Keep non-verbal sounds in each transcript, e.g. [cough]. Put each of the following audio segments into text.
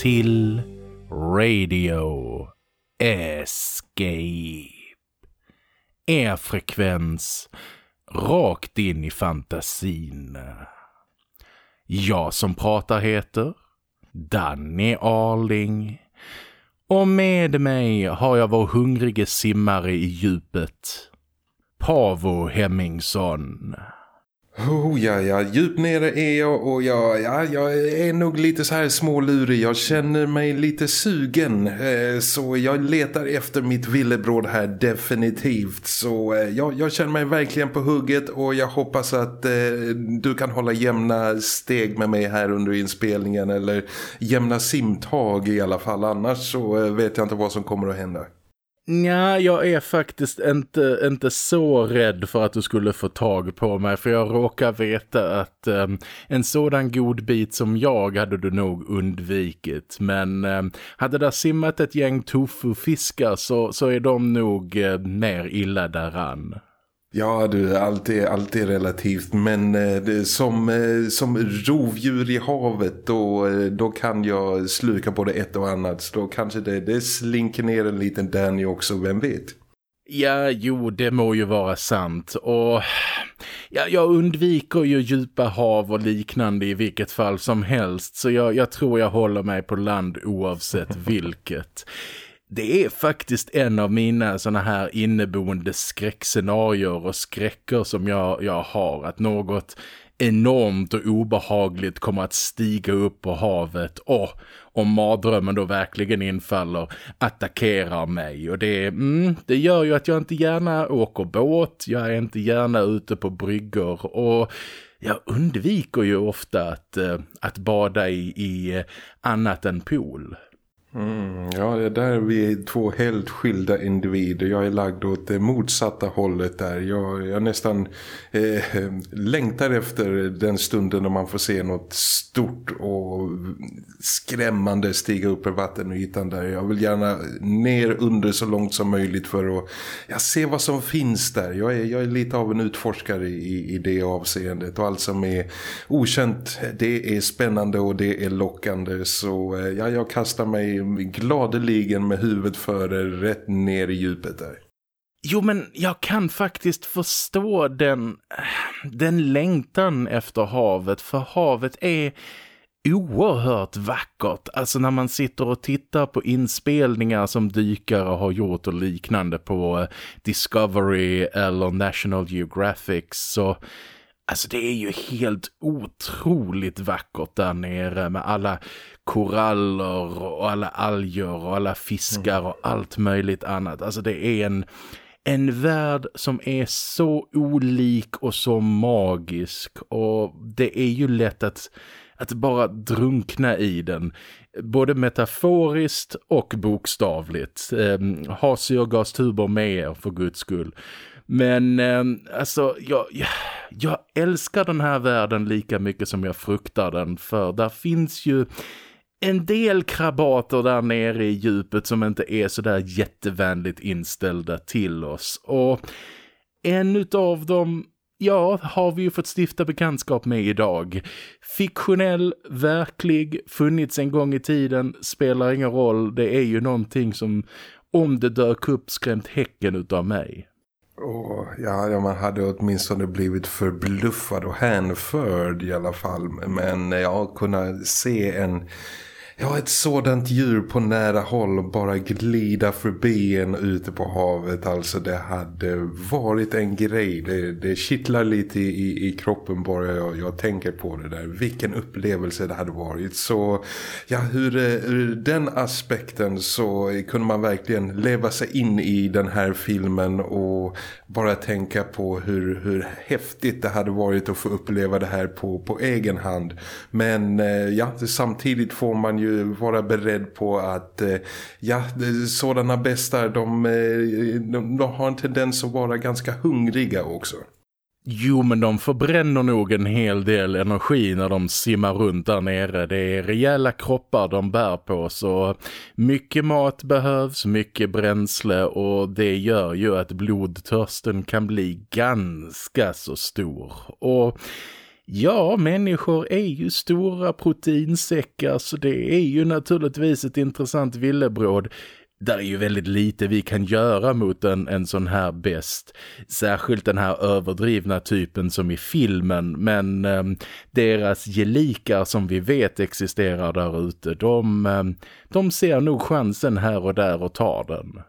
Till Radio Escape. Er frekvens rakt in i fantasin. Jag som pratar heter Danny Arling. Och med mig har jag vår hungrige simmare i djupet, Pavo Hemmingsson. Oh ja, ja, djupt nere är jag och jag, ja, jag är nog lite så här smålurig. Jag känner mig lite sugen. Eh, så jag letar efter mitt villebråd här definitivt. Så eh, jag, jag, känner mig verkligen på hugget och jag hoppas att eh, du kan hålla jämna steg med mig här under inspelningen. Eller jämna simtag i alla fall. Annars så eh, vet jag inte vad som kommer att hända. Ja, jag är faktiskt inte, inte så rädd för att du skulle få tag på mig för jag råkar veta att eh, en sådan god bit som jag hade du nog undvikit. Men eh, hade där simmat ett gäng tofu-fiskar så, så är de nog eh, mer illa däran. Ja du, allt är, allt är relativt men eh, som, eh, som rovdjur i havet då, eh, då kan jag sluka både ett och annat. Så då kanske det, det slinker ner en liten Danny också, vem vet? Ja, jo, det må ju vara sant. Och ja, jag undviker ju djupa hav och liknande i vilket fall som helst så jag, jag tror jag håller mig på land oavsett vilket det är faktiskt en av mina såna här inneboende skräckscenarier och skräcker som jag, jag har. Att något enormt och obehagligt kommer att stiga upp på havet och om mardrömmen då verkligen infaller attackerar mig och det, mm, det gör ju att jag inte gärna åker båt, jag är inte gärna ute på bryggor och jag undviker ju ofta att, eh, att bada i, i eh, annat än pool. Mm, ja, där är vi två helt skilda individer. Jag är lagd åt det motsatta hållet där. Jag, jag nästan eh, längtar efter den stunden när man får se något stort och skrämmande stiga upp ur vattenytan där. Jag vill gärna ner under så långt som möjligt för att ja, se vad som finns där. Jag är, jag är lite av en utforskare i, i det avseendet och allt som är okänt det är spännande och det är lockande så eh, ja, jag kastar mig gladeligen med huvudet före rätt ner i djupet där. Jo, men jag kan faktiskt förstå den, den längtan efter havet. För havet är oerhört vackert. Alltså när man sitter och tittar på inspelningar som dykare har gjort och liknande på eh, Discovery eller National Geographic så Alltså det är ju helt otroligt vackert där nere med alla koraller och alla alger och alla fiskar och allt möjligt annat. Alltså det är en, en värld som är så olik och så magisk och det är ju lätt att, att bara drunkna i den. Både metaforiskt och bokstavligt. Eh, ha syrgastuber med er för guds skull. Men eh, alltså, jag, jag, jag älskar den här världen lika mycket som jag fruktar den. För där finns ju en del krabater där nere i djupet som inte är så där jättevänligt inställda till oss. Och en av dem, ja, har vi ju fått stifta bekantskap med idag. Fiktionell, verklig, funnits en gång i tiden, spelar ingen roll. Det är ju någonting som, om det dök upp, skrämt häcken utav mig. Och ja, ja, man hade åtminstone blivit förbluffad och hänförd i alla fall. Men jag kunde se en Ja, ett sådant djur på nära håll bara glida förbi en ute på havet. Alltså det hade varit en grej. Det, det kittlar lite i, i kroppen bara jag, jag tänker på det där. Vilken upplevelse det hade varit. Så ja, hur, eh, ur den aspekten så kunde man verkligen leva sig in i den här filmen och bara tänka på hur, hur häftigt det hade varit att få uppleva det här på, på egen hand. Men eh, ja, samtidigt får man ju vara beredd på att eh, ja, sådana bästar de, eh, de, de har en tendens att vara ganska hungriga också. Jo, men de förbränner nog en hel del energi när de simmar runt där nere. Det är rejäla kroppar de bär på så mycket mat behövs, mycket bränsle och det gör ju att blodtörsten kan bli ganska så stor. Och Ja, människor är ju stora proteinsäckar så det är ju naturligtvis ett intressant villebråd där är ju väldigt lite vi kan göra mot en, en sån här bäst. Särskilt den här överdrivna typen som i filmen. Men eh, deras gelikar som vi vet existerar där ute, de, eh, de ser nog chansen här och där och tar den.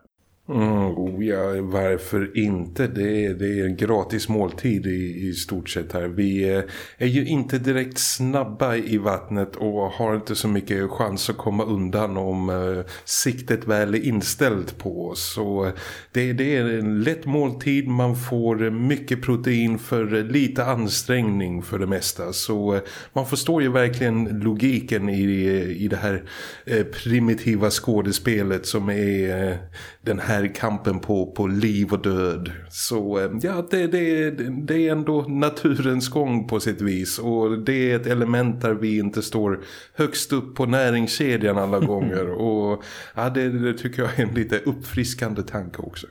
Mm, oh ja, varför inte? Det är, det är en gratis måltid i, i stort sett här. Vi eh, är ju inte direkt snabba i vattnet och har inte så mycket chans att komma undan om eh, siktet väl är inställt på oss. Så eh, det, det är en lätt måltid, man får eh, mycket protein för eh, lite ansträngning för det mesta. Så eh, man förstår ju verkligen logiken i, i det här eh, primitiva skådespelet som är eh, den här kampen på, på liv och död. Så eh, ja, det, det, det är ändå naturens gång på sitt vis. Och det är ett element där vi inte står högst upp på näringskedjan alla [laughs] gånger. Och ja, det, det tycker jag är en lite uppfriskande tanke också.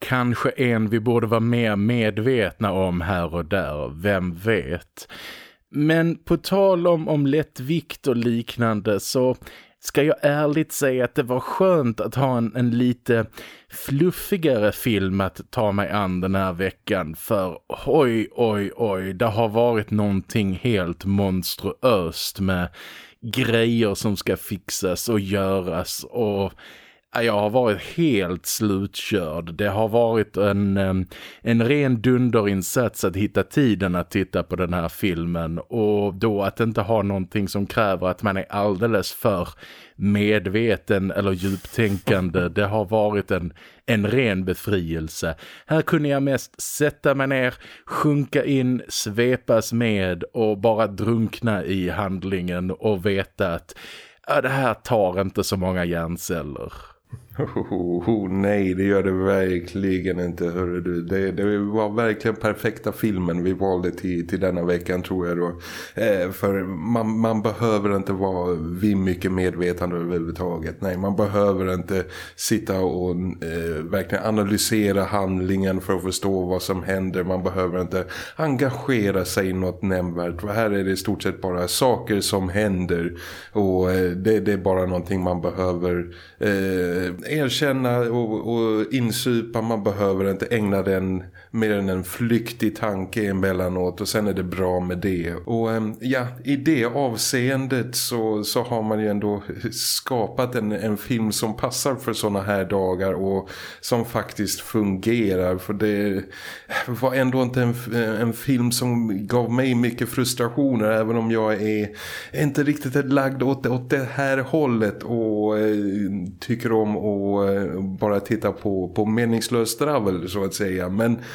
Kanske en vi borde vara mer medvetna om här och där, vem vet. Men på tal om, om lättvikt och liknande så ska jag ärligt säga att det var skönt att ha en, en lite fluffigare film att ta mig an den här veckan. För oj, oj, oj, det har varit någonting helt monstruöst med grejer som ska fixas och göras och jag har varit helt slutkörd. Det har varit en, en ren dunderinsats att hitta tiden att titta på den här filmen. Och då att inte ha någonting som kräver att man är alldeles för medveten eller djuptänkande. Det har varit en, en ren befrielse. Här kunde jag mest sätta mig ner, sjunka in, svepas med och bara drunkna i handlingen och veta att ja, det här tar inte så många hjärnceller. Oh, oh, nej, det gör det verkligen inte, hörru du. Det, det var verkligen perfekta filmen vi valde till, till denna veckan tror jag då. Eh, för man, man behöver inte vara vid mycket medvetande överhuvudtaget. Nej, man behöver inte sitta och eh, verkligen analysera handlingen för att förstå vad som händer. Man behöver inte engagera sig i något nämnvärt. För här är det i stort sett bara saker som händer. Och eh, det, det, är bara någonting man behöver... Eh, Erkänna och, och insupa. Man behöver inte ägna den mer än en flyktig tanke emellanåt och sen är det bra med det. Och ehm, ja, i det avseendet så, så har man ju ändå skapat en, en film som passar för sådana här dagar och som faktiskt fungerar. För det var ändå inte en, en film som gav mig mycket frustrationer även om jag är inte riktigt lagd åt, åt det här hållet och eh, tycker om att eh, bara titta på, på meningslöst dravel så att säga. Men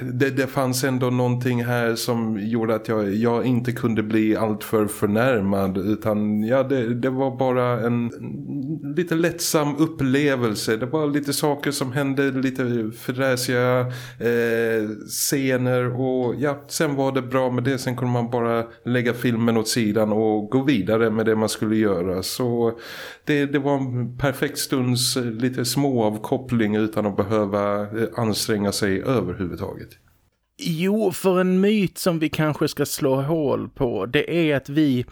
det, det fanns ändå någonting här som gjorde att jag, jag inte kunde bli alltför förnärmad utan ja, det, det var bara en lite lättsam upplevelse. Det var lite saker som hände, lite fräsiga eh, scener och ja, sen var det bra med det. Sen kunde man bara lägga filmen åt sidan och gå vidare med det man skulle göra. Så det, det var en perfekt stunds eh, lite små avkoppling utan att behöva eh, anstränga sig överhuvudtaget. Jo, för en myt som vi kanske ska slå hål på det är att vi,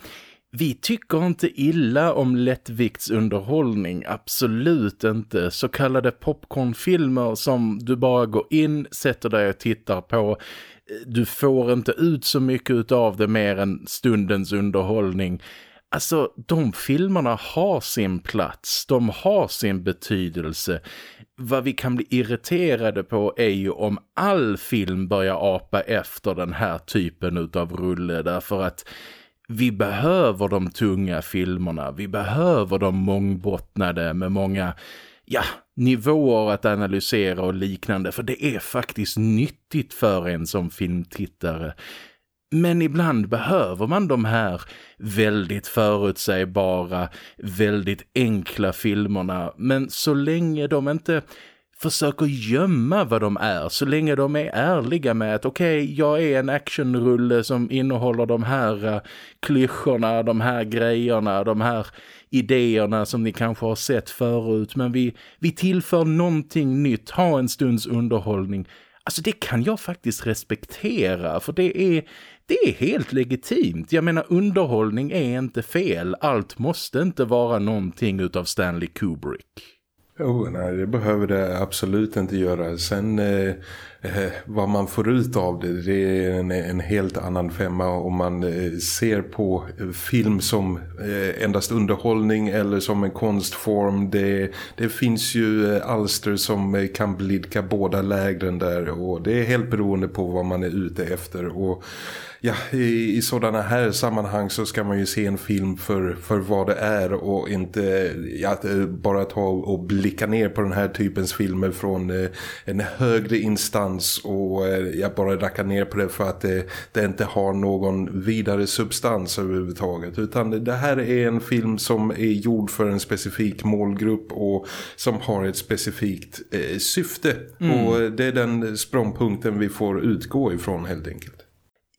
vi tycker inte illa om lättviktsunderhållning, absolut inte. Så kallade popcornfilmer som du bara går in, sätter dig och tittar på. Du får inte ut så mycket av det mer än stundens underhållning. Alltså, de filmerna har sin plats, de har sin betydelse. Vad vi kan bli irriterade på är ju om all film börjar apa efter den här typen av rulle därför att vi behöver de tunga filmerna, vi behöver de mångbottnade med många ja, nivåer att analysera och liknande för det är faktiskt nyttigt för en som filmtittare. Men ibland behöver man de här väldigt förutsägbara, väldigt enkla filmerna. Men så länge de inte försöker gömma vad de är, så länge de är ärliga med att okej, okay, jag är en actionrulle som innehåller de här uh, klyschorna, de här grejerna, de här idéerna som ni kanske har sett förut. Men vi, vi tillför någonting nytt, ha en stunds underhållning. Alltså det kan jag faktiskt respektera för det är det är helt legitimt. Jag menar underhållning är inte fel. Allt måste inte vara någonting utav Stanley Kubrick. Oh, nej, det behöver det absolut inte göra. Sen eh, eh, vad man får ut av det, det är en, en helt annan femma om man eh, ser på film som eh, endast underhållning eller som en konstform. Det, det finns ju eh, alster som eh, kan blidka båda lägren där och det är helt beroende på vad man är ute efter och ja, i, i sådana här sammanhang så ska man ju se en film för, för vad det är och inte ja, bara ta och blicka ner på den här typens filmer från eh, en högre instans och eh, ja, bara racka ner på det för att det, det inte har någon vidare substans överhuvudtaget utan det här är en film som är gjord för en specifik målgrupp och som har ett specifikt eh, syfte mm. och det är den språngpunkten vi får utgå ifrån helt enkelt.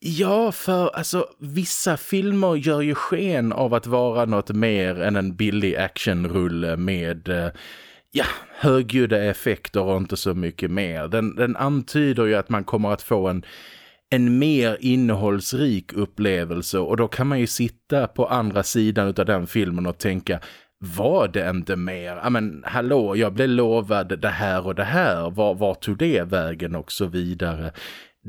Ja, för alltså vissa filmer gör ju sken av att vara något mer än en billig actionrulle med eh, ja, högljudda effekter och inte så mycket mer. Den, den antyder ju att man kommer att få en, en mer innehållsrik upplevelse och då kan man ju sitta på andra sidan av den filmen och tänka var det inte mer? Ja men hallå, jag blev lovad det här och det här. Var, var tog det vägen och så vidare?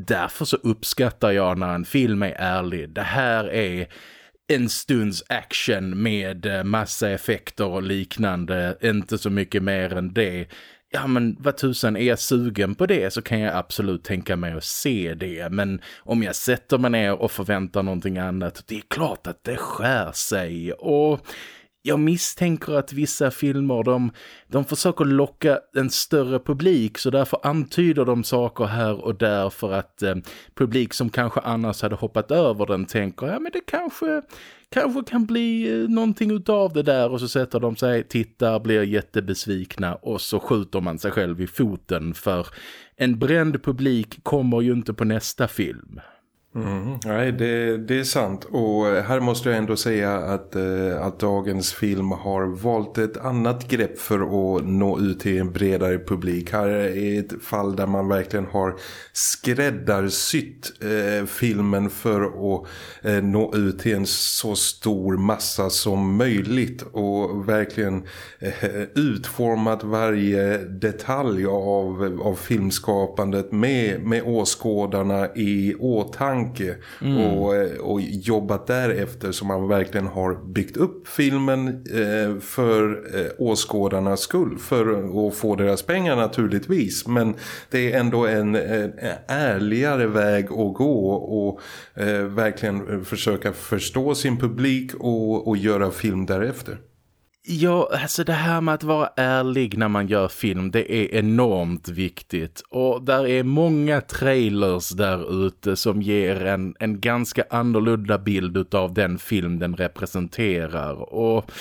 Därför så uppskattar jag när en film är ärlig. Det här är en stunds action med eh, massa effekter och liknande. Inte så mycket mer än det. Ja men vad tusan, är jag sugen på det så kan jag absolut tänka mig att se det. Men om jag sätter mig ner och förväntar någonting annat, det är klart att det skär sig. Och jag misstänker att vissa filmer de, de försöker locka en större publik så därför antyder de saker här och där för att eh, publik som kanske annars hade hoppat över den tänker ja men det kanske, kanske kan bli eh, någonting utav det där och så sätter de sig, tittar, blir jättebesvikna och så skjuter man sig själv i foten för en bränd publik kommer ju inte på nästa film. Mm, nej, det, det är sant. Och här måste jag ändå säga att, eh, att dagens film har valt ett annat grepp för att nå ut till en bredare publik. Här är ett fall där man verkligen har skräddarsytt eh, filmen för att eh, nå ut till en så stor massa som möjligt. Och verkligen eh, utformat varje detalj av, av filmskapandet med, med åskådarna i åtanke tanke mm. och, eh, och jobbat därefter så man verkligen har byggt upp filmen eh, för eh, åskådarnas skull för att få deras pengar naturligtvis men det är ändå en, en ärligare väg att gå och eh, verkligen försöka förstå sin publik och, och göra film därefter. Ja, alltså det här med att vara ärlig när man gör film, det är enormt viktigt. Och där är många trailers där ute som ger en, en ganska annorlunda bild av den film den representerar. Och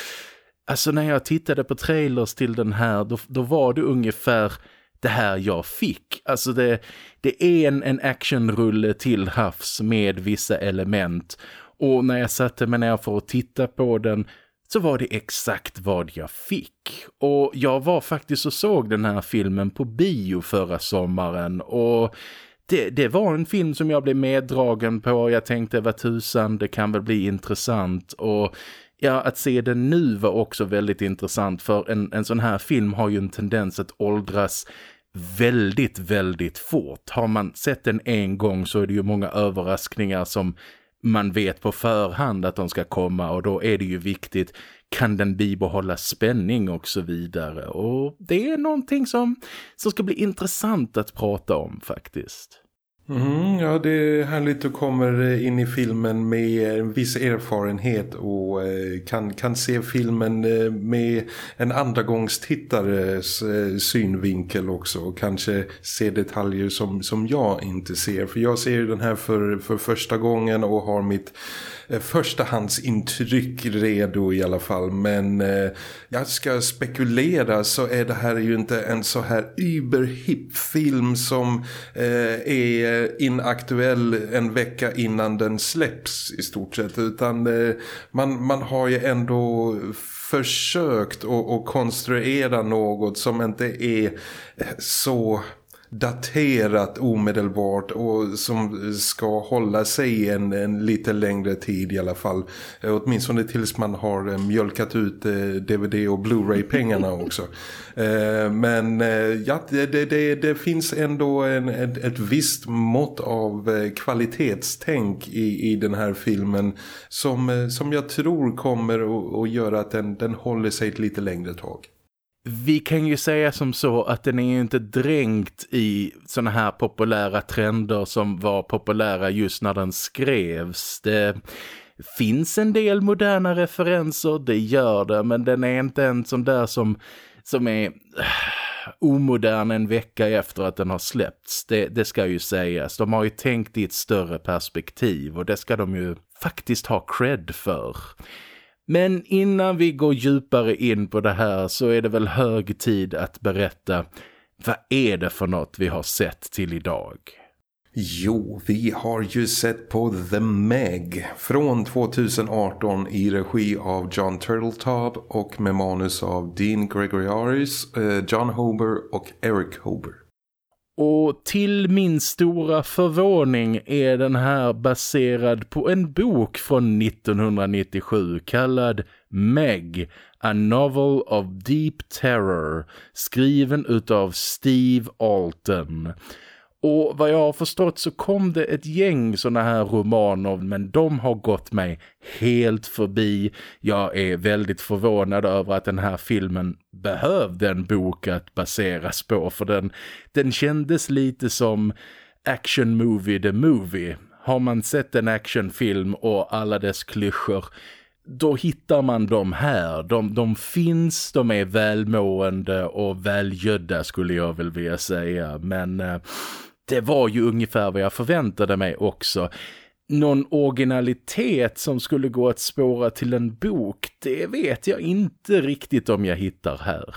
alltså när jag tittade på trailers till den här, då, då var det ungefär det här jag fick. Alltså det, det är en, en actionrulle till havs med vissa element. Och när jag satte mig ner för att titta på den så var det exakt vad jag fick. Och jag var faktiskt och såg den här filmen på bio förra sommaren och det, det var en film som jag blev meddragen på. Jag tänkte vad tusan, det kan väl bli intressant och ja, att se den nu var också väldigt intressant för en, en sån här film har ju en tendens att åldras väldigt, väldigt fort. Har man sett den en gång så är det ju många överraskningar som man vet på förhand att de ska komma och då är det ju viktigt kan den bibehålla spänning och så vidare och det är någonting som, som ska bli intressant att prata om faktiskt. Mm, ja, det är härligt att kommer eh, in i filmen med eh, en viss erfarenhet och eh, kan, kan se filmen med en andragångstittares synvinkel också och kanske se detaljer som, som jag inte ser. För jag ser den här för, för första gången och har mitt Eh, förstahandsintryck redo i alla fall. Men eh, jag ska spekulera så är det här ju inte en så här überhipp film som eh, är inaktuell en vecka innan den släpps i stort sett. Utan eh, man, man har ju ändå försökt att konstruera något som inte är så daterat omedelbart och som ska hålla sig en, en lite längre tid i alla fall. Eh, åtminstone tills man har eh, mjölkat ut eh, DVD- och Blu-ray-pengarna [laughs] också. Men ja, det, det, det finns ändå en, ett, ett visst mått av kvalitetstänk i, i den här filmen som, som jag tror kommer att, att göra att den, den håller sig ett lite längre tag. Vi kan ju säga som så att den är ju inte dränkt i såna här populära trender som var populära just när den skrevs. Det finns en del moderna referenser, det gör det, men den är inte en sån där som, som är äh, omodern en vecka efter att den har släppts. Det, det ska ju sägas. De har ju tänkt i ett större perspektiv och det ska de ju faktiskt ha cred för. Men innan vi går djupare in på det här så är det väl hög tid att berätta vad är det för något vi har sett till idag? Jo, vi har ju sett på The Meg från 2018 i regi av John Turteltaub och med manus av Dean Gregoriaris, eh, John Hober och Eric Hober. Och till min stora förvåning är den här baserad på en bok från 1997 kallad Meg, A Novel of Deep Terror, skriven utav Steve Alton. Och vad jag har förstått så kom det ett gäng sådana här romaner men de har gått mig helt förbi. Jag är väldigt förvånad över att den här filmen behövde en bok att baseras på för den, den kändes lite som Action Movie the Movie. Har man sett en actionfilm och alla dess klyschor då hittar man dem här. De, de finns, de är välmående och välgödda skulle jag väl vilja säga. Men eh, det var ju ungefär vad jag förväntade mig också. Någon originalitet som skulle gå att spåra till en bok, det vet jag inte riktigt om jag hittar här.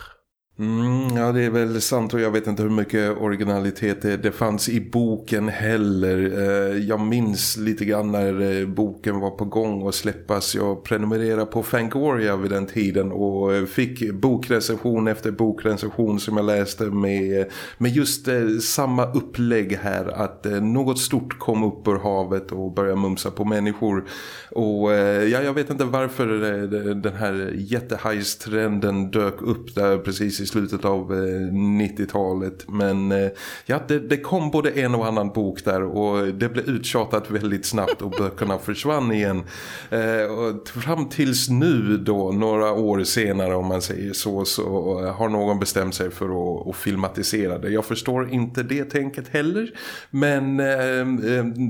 Mm, ja, det är väl sant och jag vet inte hur mycket originalitet det, det fanns i boken heller. Eh, jag minns lite grann när eh, boken var på gång att släppas. Jag prenumererade på Fangoria vid den tiden och eh, fick bokrecension efter bokrecension som jag läste med, med just samma upplägg här att något stort kom upp ur havet och började mumsa på människor. Och ja, jag vet inte varför den här jättehajstrenden dök upp där precis i slutet av eh, 90-talet. Men eh, ja, det, det, kom både en och annan bok där och det blev uttjatat väldigt snabbt och böckerna försvann igen. Eh, och fram tills nu då, några år senare om man säger så, så har någon bestämt sig för att, att filmatisera det. Jag förstår inte det tänket heller. Men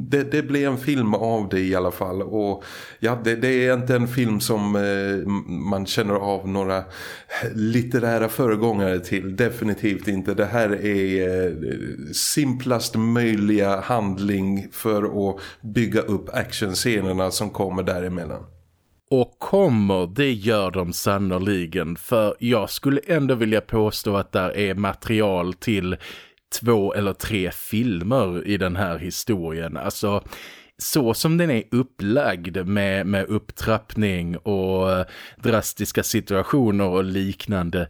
det, det blev en film av det i alla fall. Och ja, det, det är inte en film som man känner av några litterära föregångare föregångare till. Definitivt inte. Det här är eh, simplast möjliga handling för att bygga upp actionscenerna som kommer däremellan. Och kommer, det gör de sannoliken. För jag skulle ändå vilja påstå att där är material till två eller tre filmer i den här historien. Alltså så som den är upplagd med, med upptrappning och eh, drastiska situationer och liknande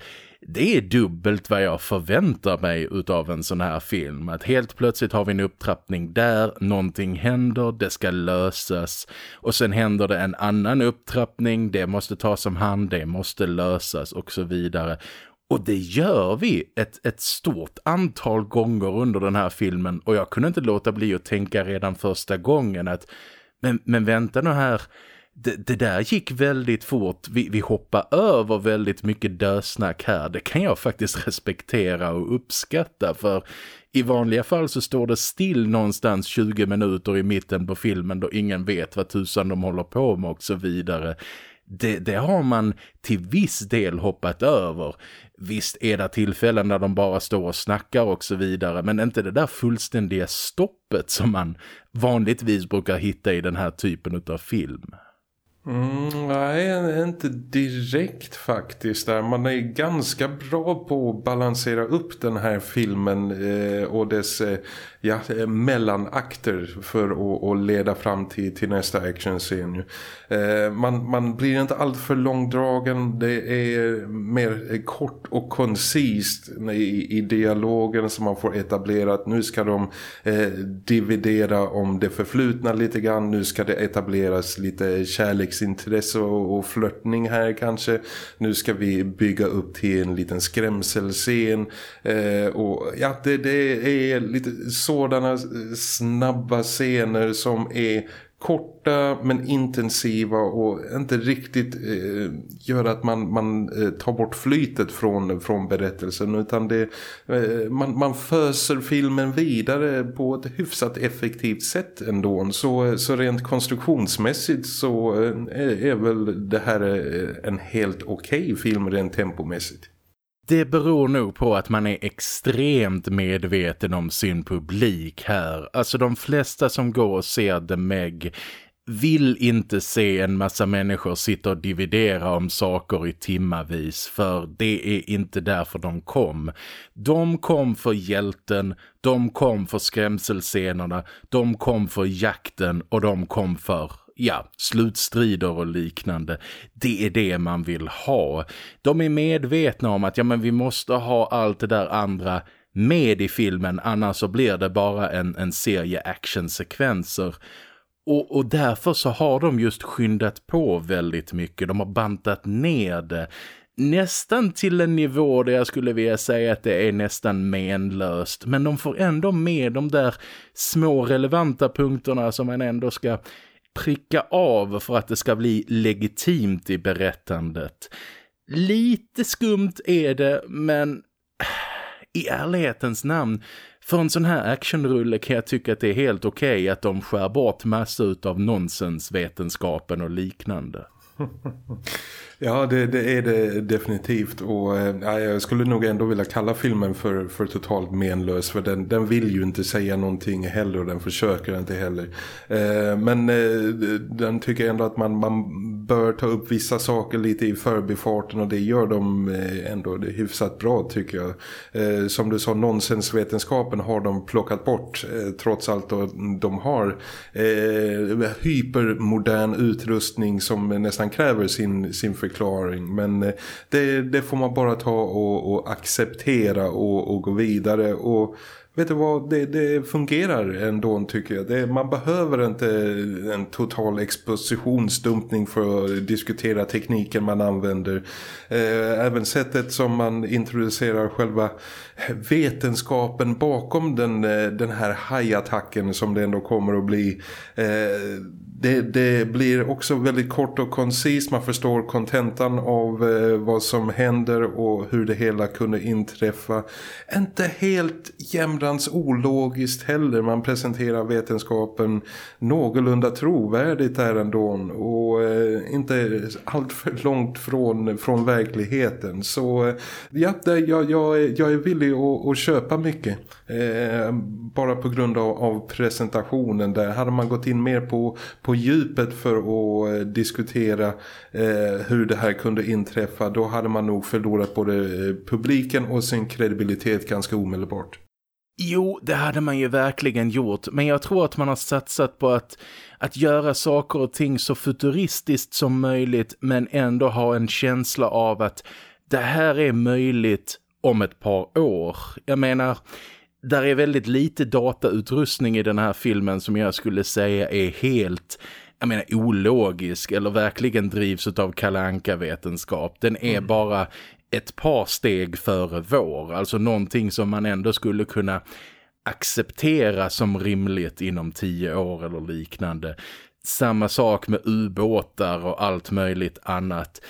det är dubbelt vad jag förväntar mig utav en sån här film. Att helt plötsligt har vi en upptrappning där, någonting händer, det ska lösas. Och sen händer det en annan upptrappning, det måste tas om hand, det måste lösas och så vidare. Och det gör vi ett, ett stort antal gånger under den här filmen. Och jag kunde inte låta bli att tänka redan första gången att men, men vänta nu här det, det, där gick väldigt fort. Vi, vi hoppar över väldigt mycket dösnack här. Det kan jag faktiskt [laughs] respektera och uppskatta för i vanliga fall så står det still någonstans 20 minuter i mitten på filmen då ingen vet vad tusan de håller på med och så vidare. Det, det, har man till viss del hoppat över. Visst är det tillfällen där de bara står och snackar och så vidare men inte det där fullständiga stoppet som man vanligtvis brukar hitta i den här typen av film. Mm, nej, inte direkt faktiskt där. Man är ganska bra på att balansera upp den här filmen eh, och dess eh, ja, mellanakter för att, att leda fram till, till nästa actionscen. Eh, man, man blir inte alltför långdragen. Det är mer kort och koncist i, i dialogen som man får etablerat. Nu ska de eh, dividera om det förflutna lite grann. Nu ska det etableras lite kärleksintresse och, och flörtning här kanske. Nu ska vi bygga upp till en liten skrämselscen. Eh, och ja, det, det är lite så sådana eh, snabba scener som är korta men intensiva och inte riktigt eh, gör att man, man eh, tar bort flytet från, från berättelsen utan det, eh, man, man föser filmen vidare på ett hyfsat effektivt sätt ändå. Så, så rent konstruktionsmässigt så eh, är väl det här eh, en helt okej okay film rent tempomässigt. Det beror nog på att man är extremt medveten om sin publik här. Alltså de flesta som går och ser The Meg vill inte se en massa människor sitta och dividera om saker i timmavis för det är inte därför de kom. De kom för hjälten, de kom för skrämselscenerna, de kom för jakten och de kom för ja, slutstrider och liknande. Det är det man vill ha. De är medvetna om att ja men vi måste ha allt det där andra med i filmen annars så blir det bara en, en serie actionsekvenser. Och, och därför så har de just skyndat på väldigt mycket. De har bantat ner det nästan till en nivå där jag skulle vilja säga att det är nästan menlöst. Men de får ändå med de där små relevanta punkterna som man ändå ska pricka av för att det ska bli legitimt i berättandet. Lite skumt är det, men [sighs] i ärlighetens namn, för en sån här actionrulle kan jag tycka att det är helt okej okay att de skär bort massor av nonsensvetenskapen och liknande. [laughs] Ja, det, det, är det definitivt och eh, ja, jag skulle nog ändå vilja kalla filmen för, för totalt menlös för den, den vill ju inte säga någonting heller och den försöker inte heller. Eh, men eh, den tycker ändå att man, man bör ta upp vissa saker lite i förbifarten och det gör de eh, ändå det hyfsat bra tycker jag. Eh, som du sa, nonsensvetenskapen har de plockat bort trots allt och de har hypermodern utrustning som nästan kräver sin, sin förklaring. Men eh, det, det får man bara ta och, och acceptera och, och, gå vidare. Och vet du vad, det, det fungerar ändå tycker jag. Det, man behöver inte en total expositionsdumpning för att diskutera tekniken man använder. Eh, även sättet som man introducerar själva vetenskapen bakom den, eh, den här hajattacken som det ändå kommer att bli eh, det, det, blir också väldigt kort och koncist. Man förstår kontentan av eh, vad som händer och hur det hela kunde inträffa. Inte helt jämrans ologiskt heller. Man presenterar vetenskapen någorlunda trovärdigt här ändå. Och eh, inte allt för långt från, från verkligheten. Så eh, ja, jag, jag, jag är villig att, att köpa mycket. Eh, bara på grund av, av, presentationen där. Hade man gått in mer på, på djupet för att eh, diskutera eh, hur det här kunde inträffa då hade man nog förlorat både eh, publiken och sin kredibilitet ganska omedelbart. Jo, det hade man ju verkligen gjort. Men jag tror att man har satsat på att, att göra saker och ting så futuristiskt som möjligt men ändå ha en känsla av att det här är möjligt om ett par år. Jag menar, där är väldigt lite datautrustning i den här filmen som jag skulle säga är helt jag menar ologisk eller verkligen drivs av kalanka vetenskap. Den är mm. bara ett par steg före vår. Alltså någonting som man ändå skulle kunna acceptera som rimligt inom tio år eller liknande. Samma sak med ubåtar och allt möjligt annat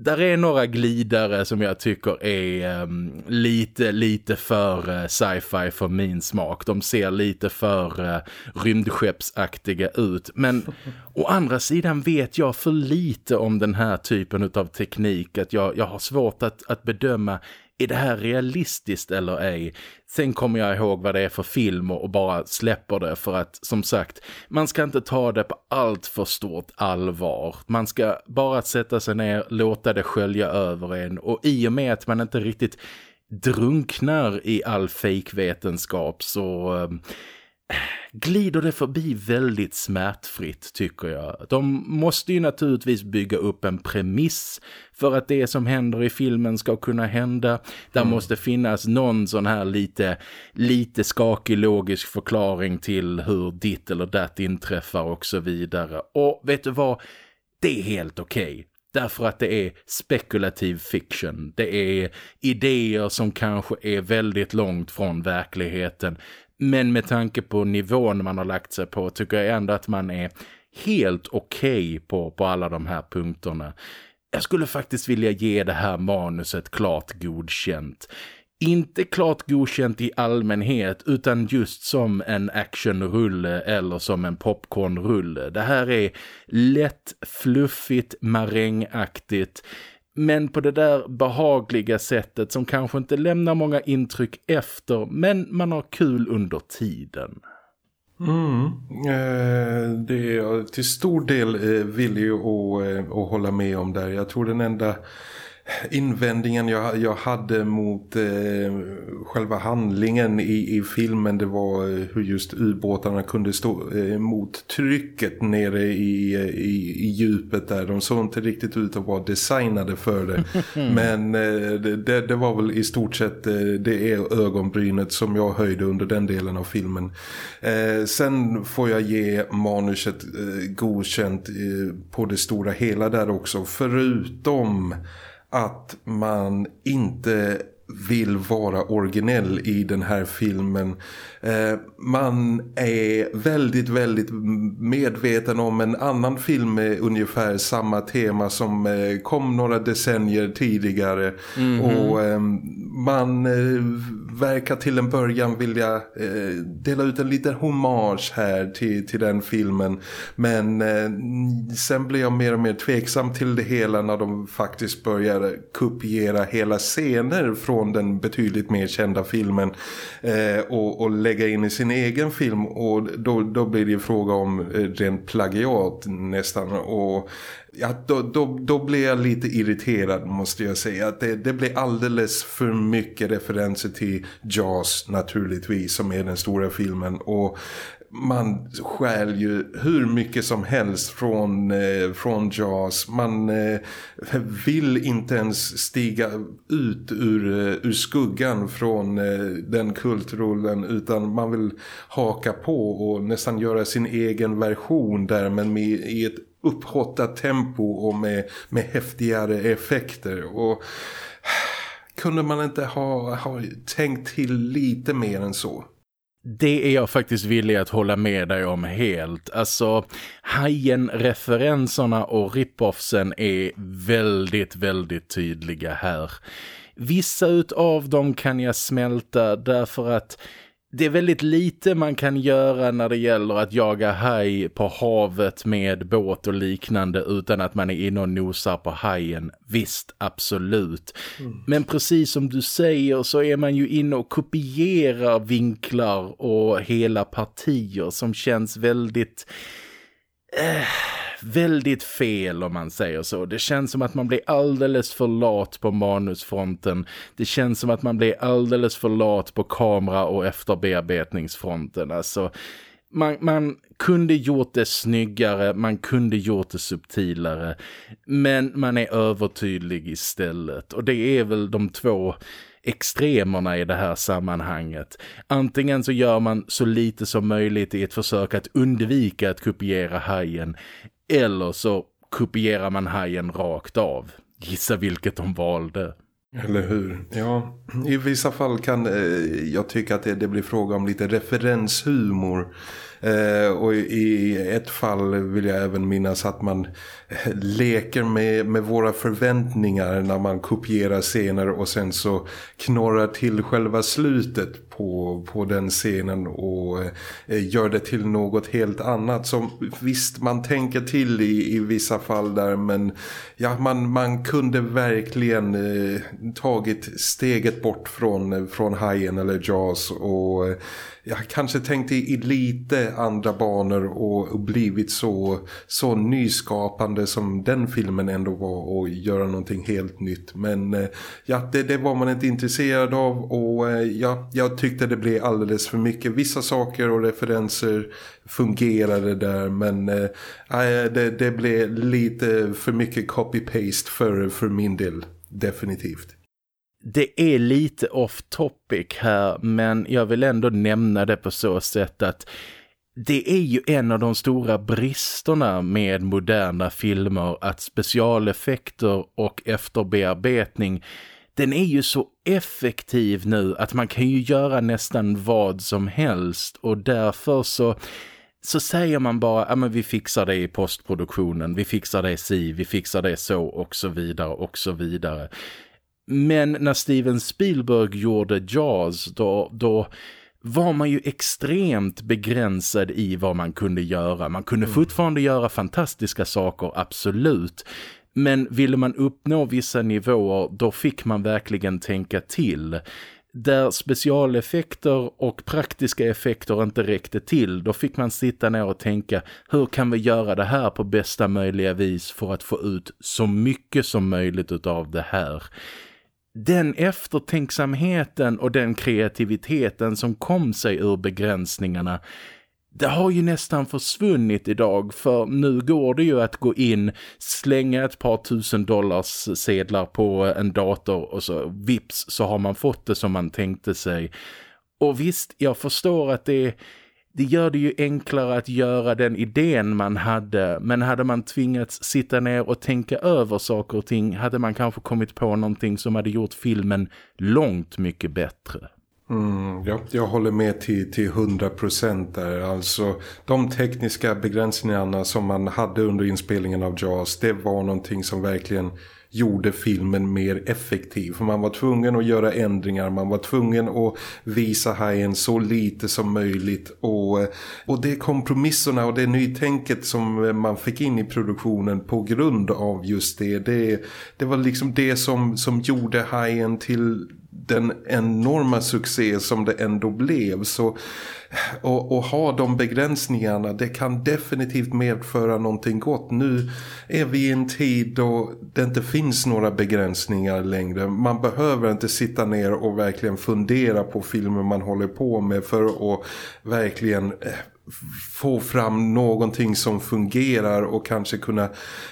där är några glidare som jag tycker är um, lite, lite för uh, sci-fi för min smak. De ser lite för uh, rymdskeppsaktiga ut. Men å andra sidan vet jag för lite om den här typen av teknik att jag, jag har svårt att, att bedöma är det här realistiskt eller ej? Sen kommer jag ihåg vad det är för film och bara släpper det för att som sagt, man ska inte ta det på allt för stort allvar. Man ska bara sätta sig ner, låta det skölja över en och i och med att man inte riktigt drunknar i all fejkvetenskap så eh, glider det förbi väldigt smärtfritt tycker jag. De måste ju naturligtvis bygga upp en premiss för att det som händer i filmen ska kunna hända. Där mm. måste finnas någon sån här lite, lite skakig logisk förklaring till hur ditt eller datt inträffar och så vidare. Och vet du vad? Det är helt okej. Okay. Därför att det är spekulativ fiction. Det är idéer som kanske är väldigt långt från verkligheten. Men med tanke på nivån man har lagt sig på tycker jag ändå att man är helt okej okay på, på alla de här punkterna. Jag skulle faktiskt vilja ge det här manuset klart godkänt. Inte klart godkänt i allmänhet utan just som en actionrulle eller som en popcornrulle. Det här är lätt, fluffigt, marängaktigt men på det där behagliga sättet som kanske inte lämnar många intryck efter men man har kul under tiden. Mm, eh, det är till stor del eh, villig att, eh, att hålla med om där. Jag tror den enda invändningen jag, jag hade mot eh, själva handlingen i, i filmen det var eh, hur just ubåtarna kunde stå eh, mot trycket nere i, i, i djupet där. De såg inte riktigt ut att vara designade för det. [laughs] Men eh, det, det, var väl i stort sett eh, det är ögonbrynet som jag höjde under den delen av filmen. Eh, sen får jag ge manuset godkänt på det stora hela där också. Förutom att man inte vill vara originell i den här filmen. Eh, man är väldigt, väldigt medveten om en annan film med ungefär samma tema som eh, kom några decennier tidigare. Mm -hmm. Och eh, man eh, verkar till en början vilja dela ut en liten hommage här till, till den filmen. Men sen blir jag mer och mer tveksam till det hela när de faktiskt börjar kopiera hela scener från den betydligt mer kända filmen och, och, lägga in i sin egen film. Och då, då blir det ju fråga om eh, rent plagiat nästan. Och ja, då, då, då blir jag lite irriterad måste jag säga. Att det, det blir alldeles för mycket referenser till Jaws naturligtvis som är den stora filmen. Och man skäl ju hur mycket som helst från, eh, från Jaws. Man eh, vill inte ens stiga ut ur, eh, ur skuggan från eh, den kultrullen utan man vill haka på och nästan göra sin egen version där men med, i ett upphottat tempo och med, med häftigare effekter och [sighs] kunde man inte ha, ha tänkt till lite mer än så? Det är jag faktiskt villig att hålla med dig om helt. Alltså, Hajen-referenserna och ripoffsen är väldigt, väldigt tydliga här. Vissa utav dem kan jag smälta därför att det är väldigt lite man kan göra när det gäller att jaga haj på havet med båt och liknande utan att man är inne och nosar på hajen. Visst, absolut. Mm. Men precis som du säger så är man ju inne och kopierar vinklar och hela partier som känns väldigt... Äh väldigt fel om man säger så. Det känns som att man blir alldeles för lat på manusfronten. Det känns som att man blir alldeles för lat på kamera- och efterbearbetningsfronten. Alltså, man, man kunde gjort det snyggare, man kunde gjort det subtilare. Men man är övertydlig istället. Och det är väl de två extremerna i det här sammanhanget. Antingen så gör man så lite som möjligt i ett försök att undvika att kopiera hajen eller så kopierar man hajen rakt av. Gissa vilket de valde. Eller hur? Ja, i vissa fall kan eh, jag tycka att det, det, blir fråga om lite referenshumor. Eh, och i ett fall vill jag även minnas att man eh, leker med, med våra förväntningar när man kopierar scener och sen så knorrar till själva slutet på, på den scenen och eh, gör det till något helt annat som visst man tänker till i, i vissa fall där men ja man, man kunde verkligen eh, tagit steget bort från, från Hajen eller Jaws och jag kanske tänkte i lite andra banor och blivit så, så nyskapande som den filmen ändå var och göra någonting helt nytt. Men eh, ja, det, det var man inte intresserad av och eh, ja, jag tyckte det blev alldeles för mycket. Vissa saker och referenser fungerade där men äh, det, det blev lite för mycket copy-paste för, för min del, definitivt. Det är lite off topic här men jag vill ändå nämna det på så sätt att det är ju en av de stora bristerna med moderna filmer att specialeffekter och efterbearbetning den är ju så effektiv nu att man kan ju göra nästan vad som helst och därför så så säger man bara, ja men vi fixar det i postproduktionen, vi fixar det si, vi fixar det så och så vidare och så vidare. Men när Steven Spielberg gjorde Jaws då, då var man ju extremt begränsad i vad man kunde göra. Man kunde mm. fortfarande göra fantastiska saker, absolut. Men ville man uppnå vissa nivåer, då fick man verkligen tänka till. Där specialeffekter och praktiska effekter inte räckte till, då fick man sitta ner och tänka hur kan vi göra det här på bästa möjliga vis för att få ut så mycket som möjligt av det här den eftertänksamheten och den kreativiteten som kom sig ur begränsningarna det har ju nästan försvunnit idag för nu går det ju att gå in, slänga ett par tusen dollars sedlar på en dator och så vips så har man fått det som man tänkte sig. Och visst, jag förstår att det är det gör det ju enklare att göra den idén man hade. Men hade man tvingats sitta ner och tänka över saker och ting hade man kanske kommit på någonting som hade gjort filmen långt mycket bättre. Mm, ja, jag håller med till, till 100% där. Alltså de tekniska begränsningarna som man hade under inspelningen av Jaws det var någonting som verkligen gjorde filmen mer effektiv. För man var tvungen att göra ändringar, man var tvungen att visa hajen så lite som möjligt. Och, eh, och det kompromisserna och det nytänket som eh, man fick in i produktionen på grund av just det, det, det var liksom det som, som gjorde hajen till den enorma succé som det ändå blev så och, och, ha de begränsningarna det kan definitivt medföra någonting gott. Nu är vi i en tid då det inte finns några begränsningar längre. Man behöver inte sitta ner och verkligen fundera på filmer man håller på med för att verkligen eh, få fram någonting som fungerar och kanske kunna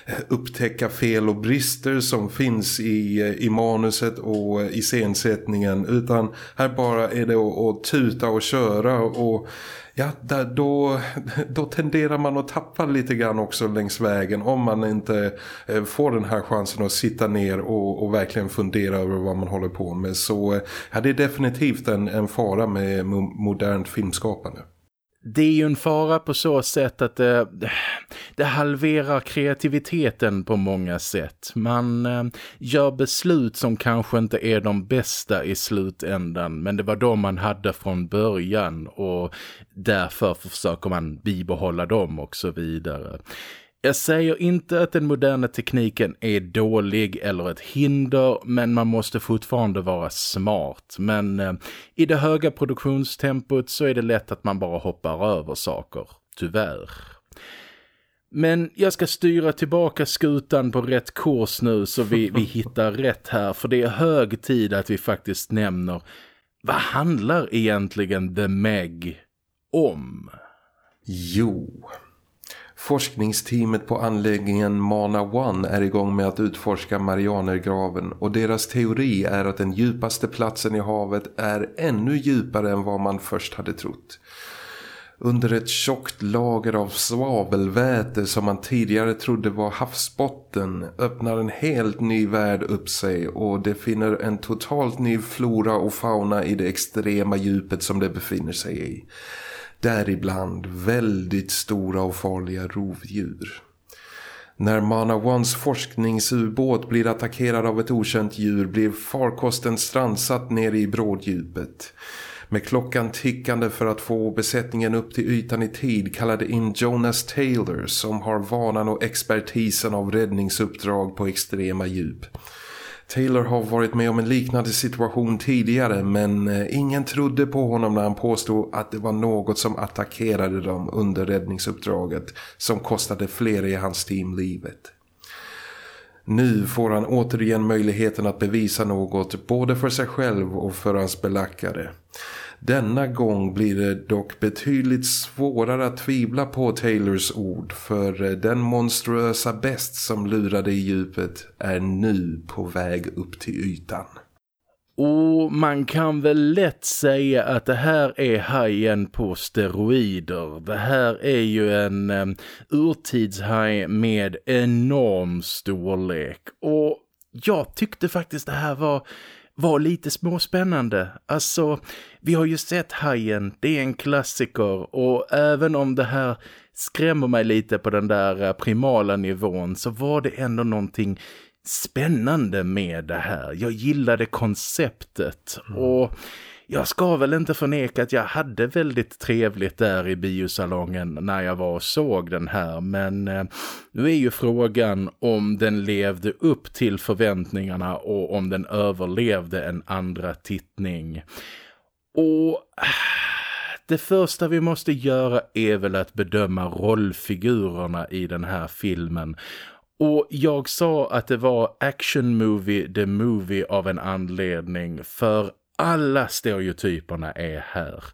eh, upptäcka fel och brister som finns i, eh, i manuset och eh, i scensättningen utan här bara är det att, att tuta och köra och ja, där, då, [laughs] då tenderar man att tappa lite grann också längs vägen. Om man inte får den här chansen att sitta ner och, och verkligen fundera över vad man håller på med. Så ja, det är definitivt en, en fara med modernt filmskapande det är ju en fara på så sätt att det, det halverar kreativiteten på många sätt. Man eh, gör beslut som kanske inte är de bästa i slutändan men det var de man hade från början och därför försöker man bibehålla dem och så vidare. Jag säger inte att den moderna tekniken är dålig eller ett hinder men man måste fortfarande vara smart. Men eh, i det höga produktionstempot så är det lätt att man bara hoppar över saker, tyvärr. Men jag ska styra tillbaka skutan på rätt kurs nu så vi, vi [laughs] hittar rätt här. För det är hög tid att vi faktiskt nämner vad handlar egentligen The Meg om? Jo, Forskningsteamet på anläggningen Mana One är igång med att utforska Marianergraven och deras teori är att den djupaste platsen i havet är ännu djupare än vad man först hade trott. Under ett tjockt lager av svavelväte som man tidigare trodde var havsbotten öppnar en helt ny värld upp sig och det finner en totalt ny flora och fauna i det extrema djupet som det befinner sig i däribland väldigt stora och farliga rovdjur. När Mana Ones forskningsubåt blir attackerad av ett okänt djur blir farkosten strandsatt nere i bråddjupet. Med klockan tickande för att få besättningen upp till ytan i tid kallade in Jonas Taylor som har vanan och expertisen av räddningsuppdrag på extrema djup. Taylor har varit med om en liknande situation tidigare men eh, ingen trodde på honom när han påstod att det var något som attackerade dem under räddningsuppdraget som kostade flera i hans team livet. Nu får han återigen möjligheten att bevisa något både för sig själv och för hans belackare. Denna gång blir det dock betydligt svårare att tvivla på Taylors ord för eh, den monstruösa bäst som lurade i djupet är nu på väg upp till ytan. Och man kan väl lätt säga att det här är hajen på steroider. Det här är ju en um, urtidshaj med enorm storlek. Och jag tyckte faktiskt det här var var lite småspännande. Alltså, vi har ju sett Hajen, det är en klassiker och även om det här skrämmer mig lite på den där eh, primala nivån så var det ändå någonting spännande med det här. Jag gillade konceptet mm. och jag ska väl inte förneka att jag hade väldigt trevligt där i biosalongen när jag var och såg den här. Men eh, nu är ju frågan om den levde upp till förväntningarna och om den överlevde en andra tittning. Och [sighs] det första vi måste göra är väl att bedöma rollfigurerna i den här filmen. Och jag sa att det var Action Movie The Movie av en anledning för alla stereotyperna är här.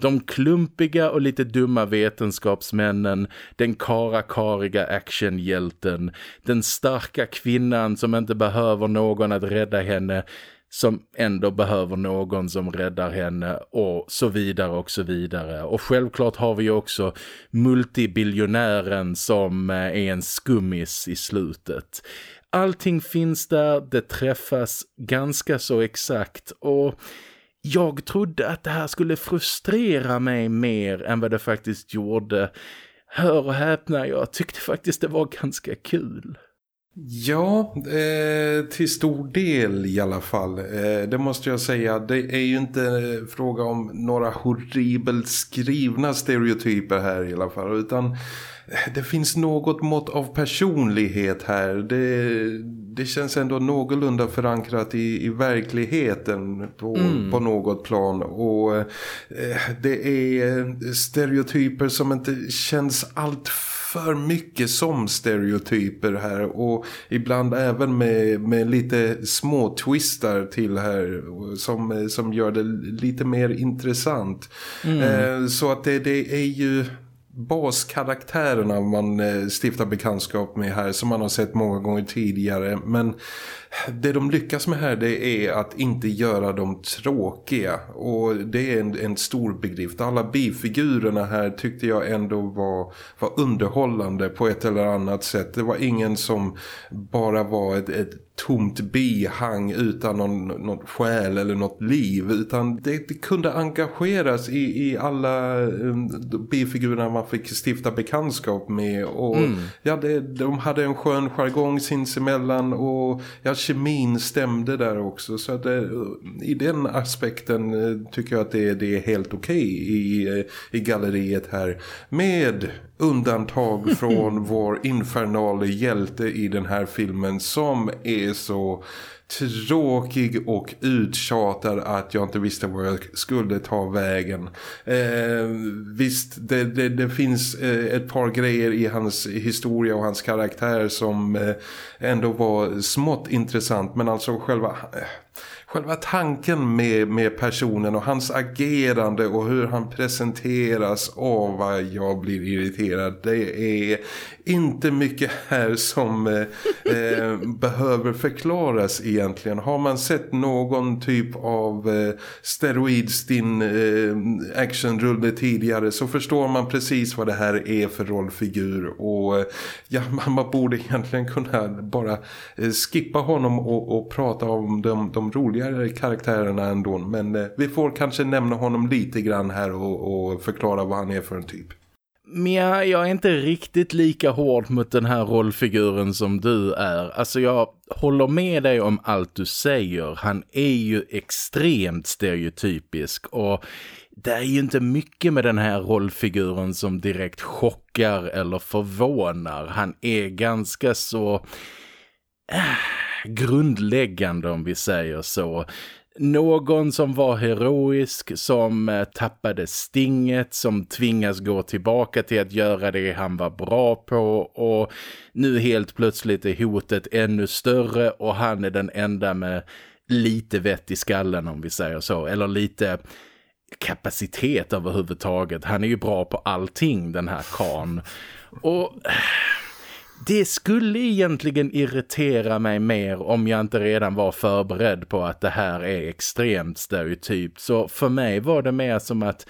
De klumpiga och lite dumma vetenskapsmännen, den karakariga actionhjälten, den starka kvinnan som inte behöver någon att rädda henne som ändå behöver någon som räddar henne och så vidare och så vidare. Och självklart har vi också multibiljonären som eh, är en skummis i slutet allting finns där, det träffas ganska så exakt och jag trodde att det här skulle frustrera mig mer än vad det faktiskt gjorde. Hör och häpna, jag tyckte faktiskt det var ganska kul. Ja, eh, till stor del i alla fall. Eh, det måste jag säga. Det är ju inte eh, fråga om några horribelt skrivna stereotyper här i alla fall. Utan det finns något mått av personlighet här. Det, det känns ändå någorlunda förankrat i, i verkligheten på, mm. på något plan. Och eh, det är stereotyper som inte känns allt för mycket som stereotyper här och ibland även med, med lite små twistar till här som, som gör det lite mer intressant. Mm. Eh, så att det, det är ju baskaraktärerna man eh, stiftar bekantskap med här som man har sett många gånger tidigare. Men det de lyckas med här det är att inte göra dem tråkiga och det är en, en stor bedrift. Alla bifigurerna här tyckte jag ändå var, var underhållande på ett eller annat sätt. Det var ingen som bara var ett, ett tomt bihang utan någon, någon själ eller något liv utan det, det kunde engageras i, i alla um, bifigurerna man fick stifta bekantskap med och mm. ja, det, de hade en skön jargong sinsemellan och ja, kemin stämde där också. Så att det, i den aspekten eh, tycker jag att det, det är helt okej okay i, eh, i galleriet här. Med undantag [laughs] från vår infernale hjälte i den här filmen som är så tråkig och uttjatad att jag inte visste var jag skulle ta vägen. Eh, visst, det, det, det finns eh, ett par grejer i hans historia och hans karaktär som eh, ändå var smått intressant men alltså själva eh, själva tanken med, med personen och hans agerande och hur han presenteras Åh vad jag blir irriterad. Det är inte mycket här som eh, eh, behöver förklaras egentligen. Har man sett någon typ av eh, steroidstinn eh, actionrulle tidigare så förstår man precis vad det här är för rollfigur och eh, ja, man, man borde egentligen kunna bara eh, skippa honom och, och prata om de, de roligare karaktärerna ändå. Men eh, vi får kanske nämna honom lite grann här och, och förklara vad han är för en typ. Ja, jag är inte riktigt lika hård mot den här rollfiguren som du är. Alltså jag håller med dig om allt du säger. Han är ju extremt stereotypisk och det är ju inte mycket med den här rollfiguren som direkt chockar eller förvånar. Han är ganska så äh, grundläggande om vi säger så. Någon som var heroisk, som eh, tappade stinget, som tvingas gå tillbaka till att göra det han var bra på och nu helt plötsligt är hotet ännu större och han är den enda med lite vett i skallen om vi säger så, eller lite kapacitet överhuvudtaget. Han är ju bra på allting den här kan. Och det skulle egentligen irritera mig mer om jag inte redan var förberedd på att det här är extremt stereotypt. Så för mig var det mer som att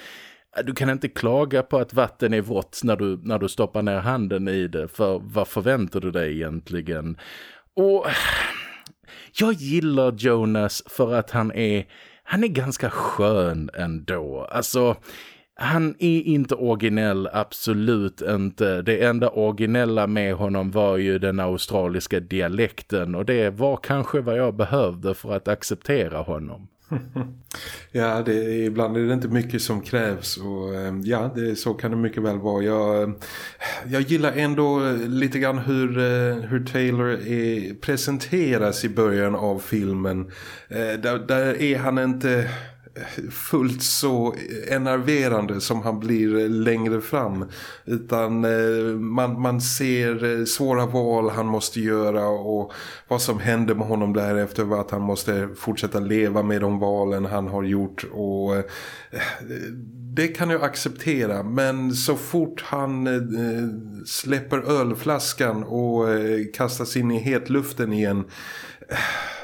äh, du kan inte klaga på att vatten är vått när du, när du stoppar ner handen i det. För vad förväntar du dig egentligen? Och jag gillar Jonas för att han är han är ganska skön ändå. Alltså, han är inte originell, absolut inte. Det enda originella med honom var ju den australiska dialekten och det var kanske vad jag behövde för att acceptera honom. [laughs] ja, det, ibland är det inte mycket som krävs och eh, ja, det, så kan det mycket väl vara. Jag, eh, jag gillar ändå eh, lite grann hur, hur Taylor är, presenteras i början av filmen. Där, där är han inte fullt så enerverande som han blir längre fram. Utan eh, man, man ser eh, svåra val han måste göra och vad som händer med honom därefter var att han måste fortsätta leva med de valen han har gjort. Och eh, det kan jag acceptera. Men så fort han släpper ölflaskan och kastas in i hetluften igen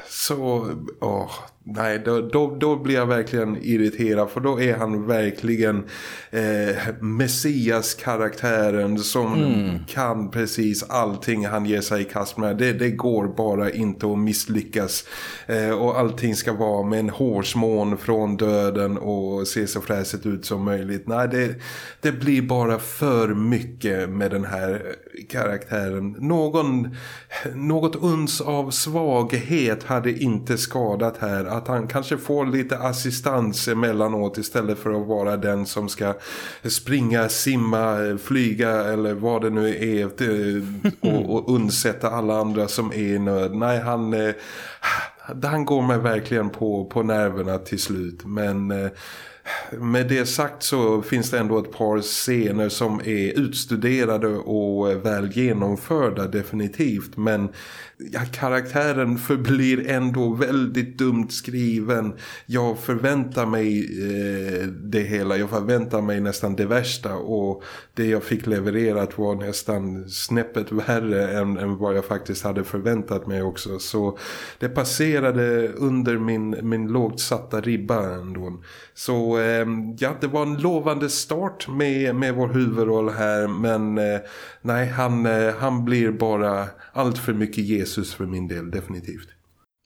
så åh, Nej, då, då, då, blir jag verkligen irriterad för då är han verkligen eh, Messias-karaktären som mm. kan precis allting han ger sig i kast med. Det, det går bara inte att misslyckas eh, och allting ska vara med en hårsmån från döden och se så fräsigt ut som möjligt. Nej, det, det blir bara för mycket med den här karaktären. Någon, något uns av svaghet hade inte skadat här att han kanske får lite assistans emellanåt istället för att vara den som ska springa, simma, flyga eller vad det nu är eh, och, och undsätta alla andra som är i nöd. Nej, han, eh, han går mig verkligen på, på nerverna till slut. Men eh, med det sagt så finns det ändå ett par scener som är utstuderade och väl genomförda definitivt. Men ja, karaktären förblir ändå väldigt dumt skriven. Jag förväntar mig eh, det hela, jag förväntar mig nästan det värsta och det jag fick levererat var nästan snäppet värre än, än vad jag faktiskt hade förväntat mig också. Så det passerade under min, min lågt satta ribba ändå. Så eh, ja, det var en lovande start med, med vår huvudroll här men eh, nej, han, eh, han blir bara allt för mycket Jesus för min del, definitivt.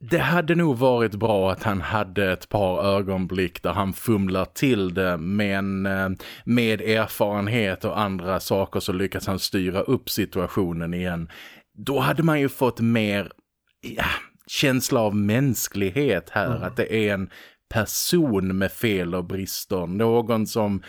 Det hade nog varit bra att han hade ett par ögonblick där han fumlar till det men eh, med erfarenhet och andra saker så lyckas han styra upp situationen igen. Då hade man ju fått mer ja, känsla av mänsklighet här, mm. att det är en person med fel och brister. Någon som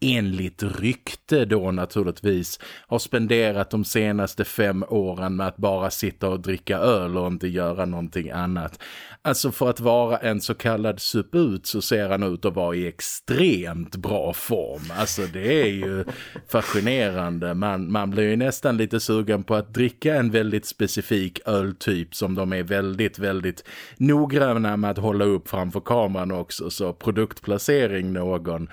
enligt rykte då naturligtvis har spenderat de senaste fem åren med att bara sitta och dricka öl och inte göra någonting annat. Alltså för att vara en så kallad suput så ser han ut att vara i extremt bra form. Alltså det är ju [laughs] fascinerande. Man, man blir ju nästan lite sugen på att dricka en väldigt specifik öltyp som de är väldigt, väldigt noggranna med att hålla upp framför kameran också. Så produktplacering någon.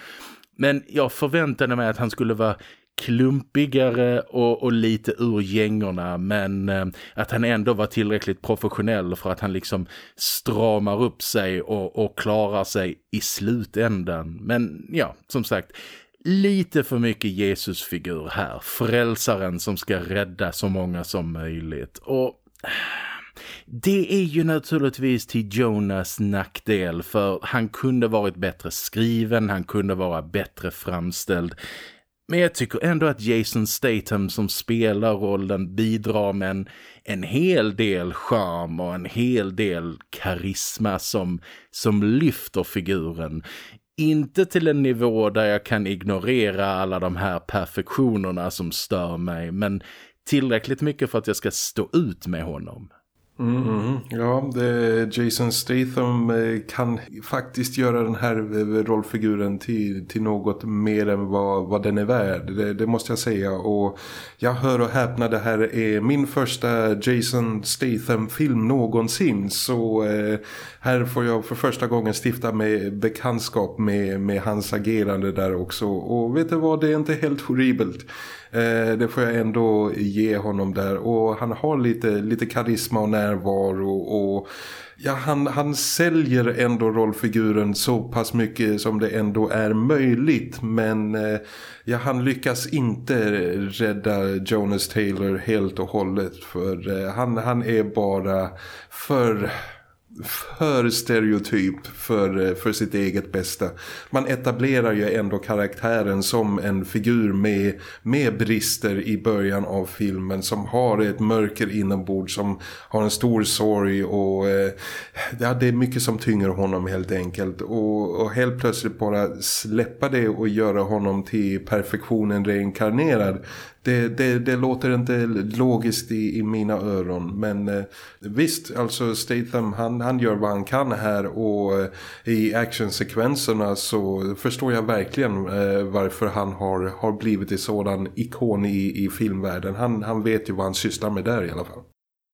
Men jag förväntade mig att han skulle vara klumpigare och, och lite ur gängorna men eh, att han ändå var tillräckligt professionell för att han liksom stramar upp sig och, och klarar sig i slutändan. Men ja, som sagt, lite för mycket Jesusfigur här. Frälsaren som ska rädda så många som möjligt. Och det är ju naturligtvis till Jonas nackdel för han kunde varit bättre skriven, han kunde vara bättre framställd. Men jag tycker ändå att Jason Statham som spelar rollen bidrar med en, en hel del charm och en hel del karisma som, som lyfter figuren. Inte till en nivå där jag kan ignorera alla de här perfektionerna som stör mig men tillräckligt mycket för att jag ska stå ut med honom. Mm, mm. Ja, det, Jason Statham eh, kan faktiskt göra den här eh, rollfiguren till, till något mer än vad, vad den är värd. Det, det, måste jag säga. Och jag hör och häpna, det här är min första Jason Statham-film någonsin. Så eh, här får jag för första gången stifta med bekantskap med, med hans agerande där också. Och vet du vad, det är inte helt horribelt. Eh, det får jag ändå ge honom där. Och han har lite, lite karisma och närvaro och... Ja, han, han säljer ändå rollfiguren så pass mycket som det ändå är möjligt. Men eh, ja, han lyckas inte rädda Jonas Taylor helt och hållet. För eh, han, han är bara för för stereotyp för, eh, för sitt eget bästa. Man etablerar ju ändå karaktären som en figur med, med brister i början av filmen som har ett mörker inombords som har en stor sorg och eh, ja, det är mycket som tynger honom helt enkelt och, och helt plötsligt bara släppa det och göra honom till perfektionen reinkarnerad det, det, det, låter inte logiskt i, i mina öron men eh, visst, alltså Statham han, han gör vad han kan här och eh, i actionsekvenserna så förstår jag verkligen eh, varför han har, har blivit en sådan ikon i, i filmvärlden. Han, han vet ju vad han sysslar med där i alla fall.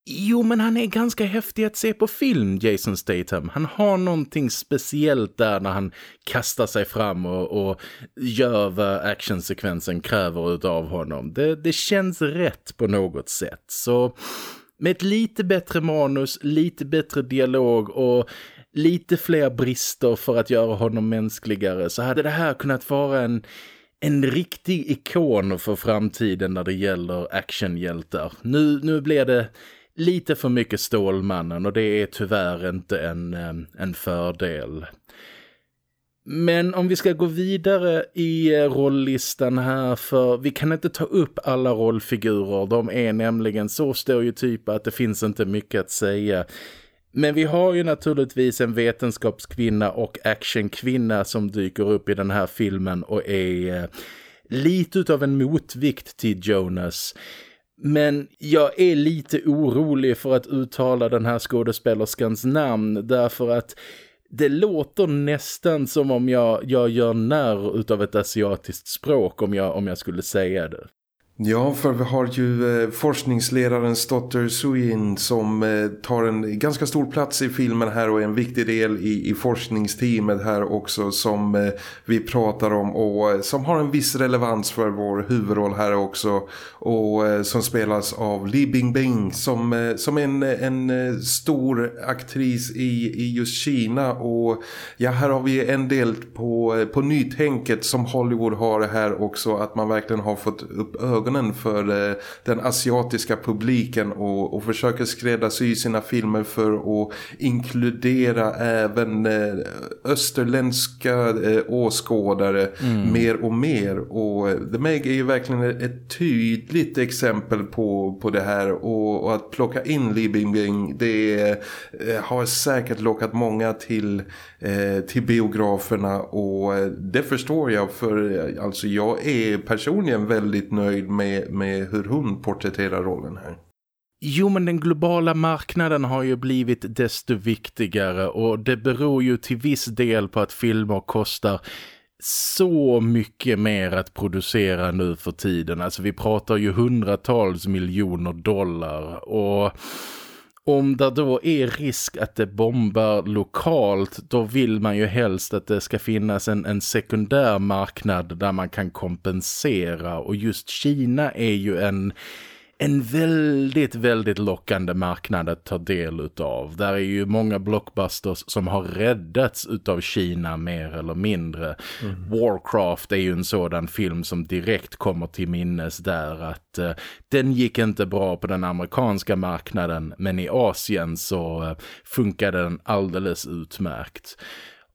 Jo, men han är ganska häftig att se på film, Jason Statham. Han har någonting speciellt där när han kastar sig fram och, och gör vad actionsekvensen kräver av honom. Det, det känns rätt på något sätt. Så med ett lite bättre manus, lite bättre dialog och lite fler brister för att göra honom mänskligare så hade det här kunnat vara en en riktig ikon för framtiden när det gäller actionhjältar. Nu, nu blir det lite för mycket Stålmannen och det är tyvärr inte en, en fördel. Men om vi ska gå vidare i eh, rolllistan här för vi kan inte ta upp alla rollfigurer. De är nämligen så stereotypa att det finns inte mycket att säga. Men vi har ju naturligtvis en vetenskapskvinna och actionkvinna som dyker upp i den här filmen och är eh, lite utav en motvikt till Jonas. Men jag är lite orolig för att uttala den här skådespelerskans namn därför att det låter nästan som om jag, jag gör när utav ett asiatiskt språk om jag, om jag skulle säga det. Ja, för vi har ju eh, forskningsledaren forskningsledarens dotter Suin som eh, tar en ganska stor plats i filmen här och är en viktig del i, i forskningsteamet här också som eh, vi pratar om och som har en viss relevans för vår huvudroll här också och som spelas av Li Bingbing som, som är en, en stor aktris i, i just Kina och ja, här har vi en del på, på nytänket som Hollywood har här också att man verkligen har fått upp ögonen ögonen för eh, den asiatiska publiken och, och försöker skräddarsy sina filmer för att inkludera även eh, österländska eh, åskådare mm. mer och mer och The Meg är ju verkligen ett tydligt exempel på, på det här och, och att plocka in Li Bingbing det har säkert lockat många till, Eh, till biograferna och eh, det förstår jag för eh, alltså jag är personligen väldigt nöjd med, med hur hon porträtterar rollen här. Jo men den globala marknaden har ju blivit desto viktigare och det beror ju till viss del på att filmer kostar så mycket mer att producera nu för tiden. Alltså vi pratar ju hundratals miljoner dollar och om det då är risk att det bombar lokalt då vill man ju helst att det ska finnas en, en sekundär marknad där man kan kompensera. Och just Kina är ju en en väldigt, väldigt lockande marknad att ta del utav. Där är ju många blockbusters som har räddats utav Kina mer eller mindre. Mm. Warcraft är ju en sådan film som direkt kommer till minnes där att uh, den gick inte bra på den amerikanska marknaden men i Asien så uh, funkade den alldeles utmärkt.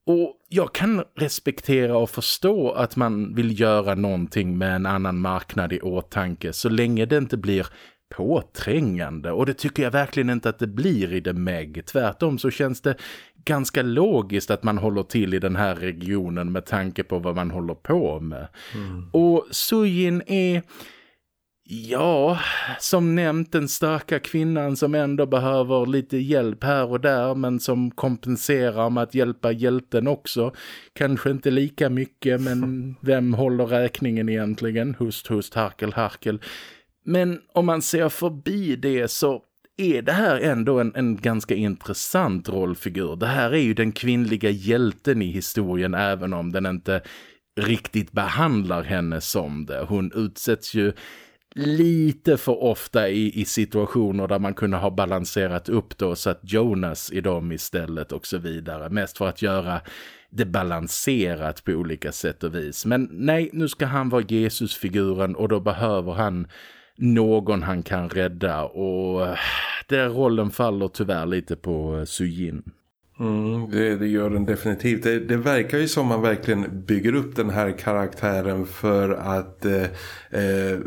Och jag kan respektera och förstå att man vill göra någonting med en annan marknad i åtanke så länge det inte blir påträngande. Och det tycker jag verkligen inte att det blir i The Meg. Tvärtom så känns det ganska logiskt att man håller till i den här regionen med tanke på vad man håller på med. Mm. Och Sujin är Ja, som nämnt den starka kvinnan som ändå behöver lite hjälp här och där men som kompenserar med att hjälpa hjälten också. Kanske inte lika mycket men [laughs] vem håller räkningen egentligen? Hust, hust, harkel, harkel. Men om man ser förbi det så är det här ändå en, en ganska intressant rollfigur. Det här är ju den kvinnliga hjälten i historien även om den inte riktigt behandlar henne som det. Hon utsätts ju lite för ofta i, i situationer där man kunde ha balanserat upp då så att Jonas i dem istället och så vidare. Mest för att göra det balanserat på olika sätt och vis. Men nej, nu ska han vara Jesusfiguren och då behöver han någon han kan rädda och eh, den rollen faller tyvärr lite på eh, Sujin. Mm, det, det, gör den definitivt. Det, det, verkar ju som man verkligen bygger upp den här karaktären för att eh, eh,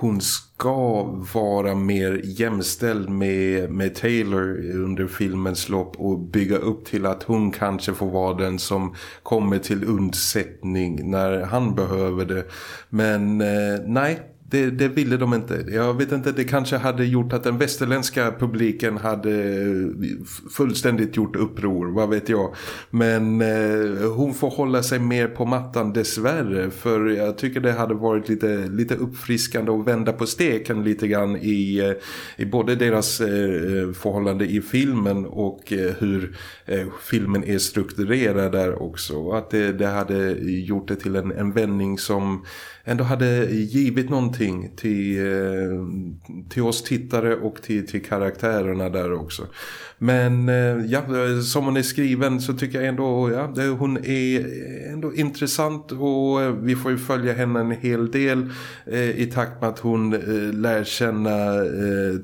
hon ska vara mer jämställd med, med Taylor under filmens lopp och bygga upp till att hon kanske får vara den som kommer till undsättning när han behöver det. Men eh, nej, det, det, ville de inte. Jag vet inte, det kanske hade gjort att den västerländska publiken hade eh, fullständigt gjort uppror, vad vet jag. Men eh, hon får hålla sig mer på mattan dessvärre för jag tycker det hade varit lite, lite uppfriskande att vända på steken lite grann i, eh, i både deras eh, eh, förhållande i filmen och eh, hur eh, filmen är strukturerad där också. Att det, det hade gjort det till en, en vändning som ändå hade givit någonting till, eh, till oss tittare och till, till karaktärerna där också. Men eh, ja, eh, som hon är skriven så tycker jag ändå ja, hon är ändå intressant och eh, vi får ju följa henne en hel del i takt med att hon lär känna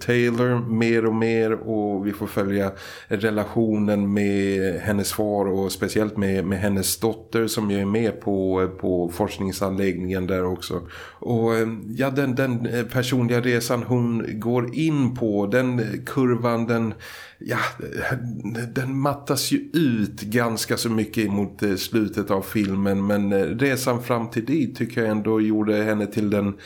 Taylor mer och mer och vi får följa relationen med hennes far och speciellt med, med hennes dotter som ju är med på, på forskningsanläggningen där också. Och ja, den, den personliga resan hon går in på, den kurvan, den, ja, den mattas ju ut ganska så mycket mot eh, slutet av filmen. Men eh, resan fram till dit tycker jag ändå gjorde henne till den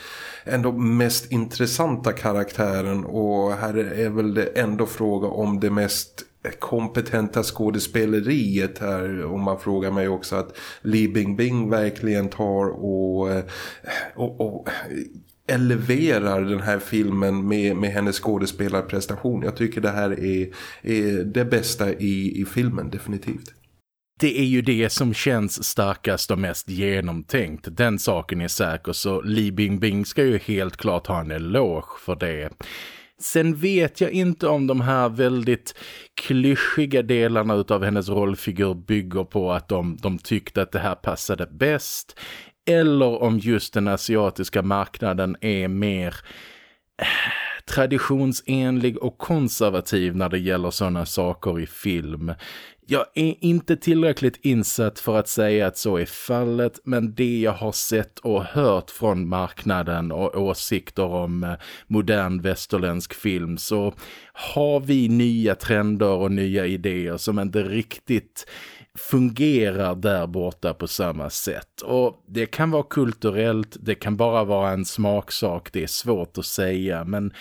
ändå mest intressanta karaktären. Och här är väl det ändå fråga om det mest kompetenta skådespeleriet här om man frågar mig också att Li Bingbing verkligen tar och, eh, och, och eleverar den här filmen med, med hennes skådespelarprestation. Jag tycker det här är, är det bästa i, i filmen, definitivt. Det är ju det som känns starkast och mest genomtänkt. Den saken är säker så Li Bingbing ska ju helt klart ha en eloge för det. Sen vet jag inte om de här väldigt klyschiga delarna av hennes rollfigur bygger på att de, de tyckte att det här passade bäst. Eller om just den asiatiska marknaden är mer eh, traditionsenlig och konservativ när det gäller sådana saker i film. Jag är inte tillräckligt insatt för att säga att så är fallet men det jag har sett och hört från marknaden och åsikter om eh, modern västerländsk film så har vi nya trender och nya idéer som inte riktigt fungerar där borta på samma sätt. Och det kan vara kulturellt, det kan bara vara en smaksak, det är svårt att säga men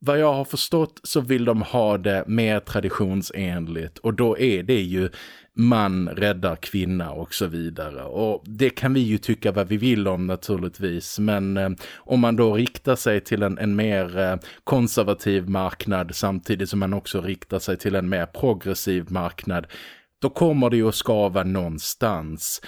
vad jag har förstått så vill de ha det mer traditionsenligt och då är det ju man räddar kvinna och så vidare. Och det kan vi ju tycka vad vi vill om naturligtvis. Men eh, om man då riktar sig till en, en mer eh, konservativ marknad samtidigt som man också riktar sig till en mer progressiv marknad då kommer det ju att skava någonstans.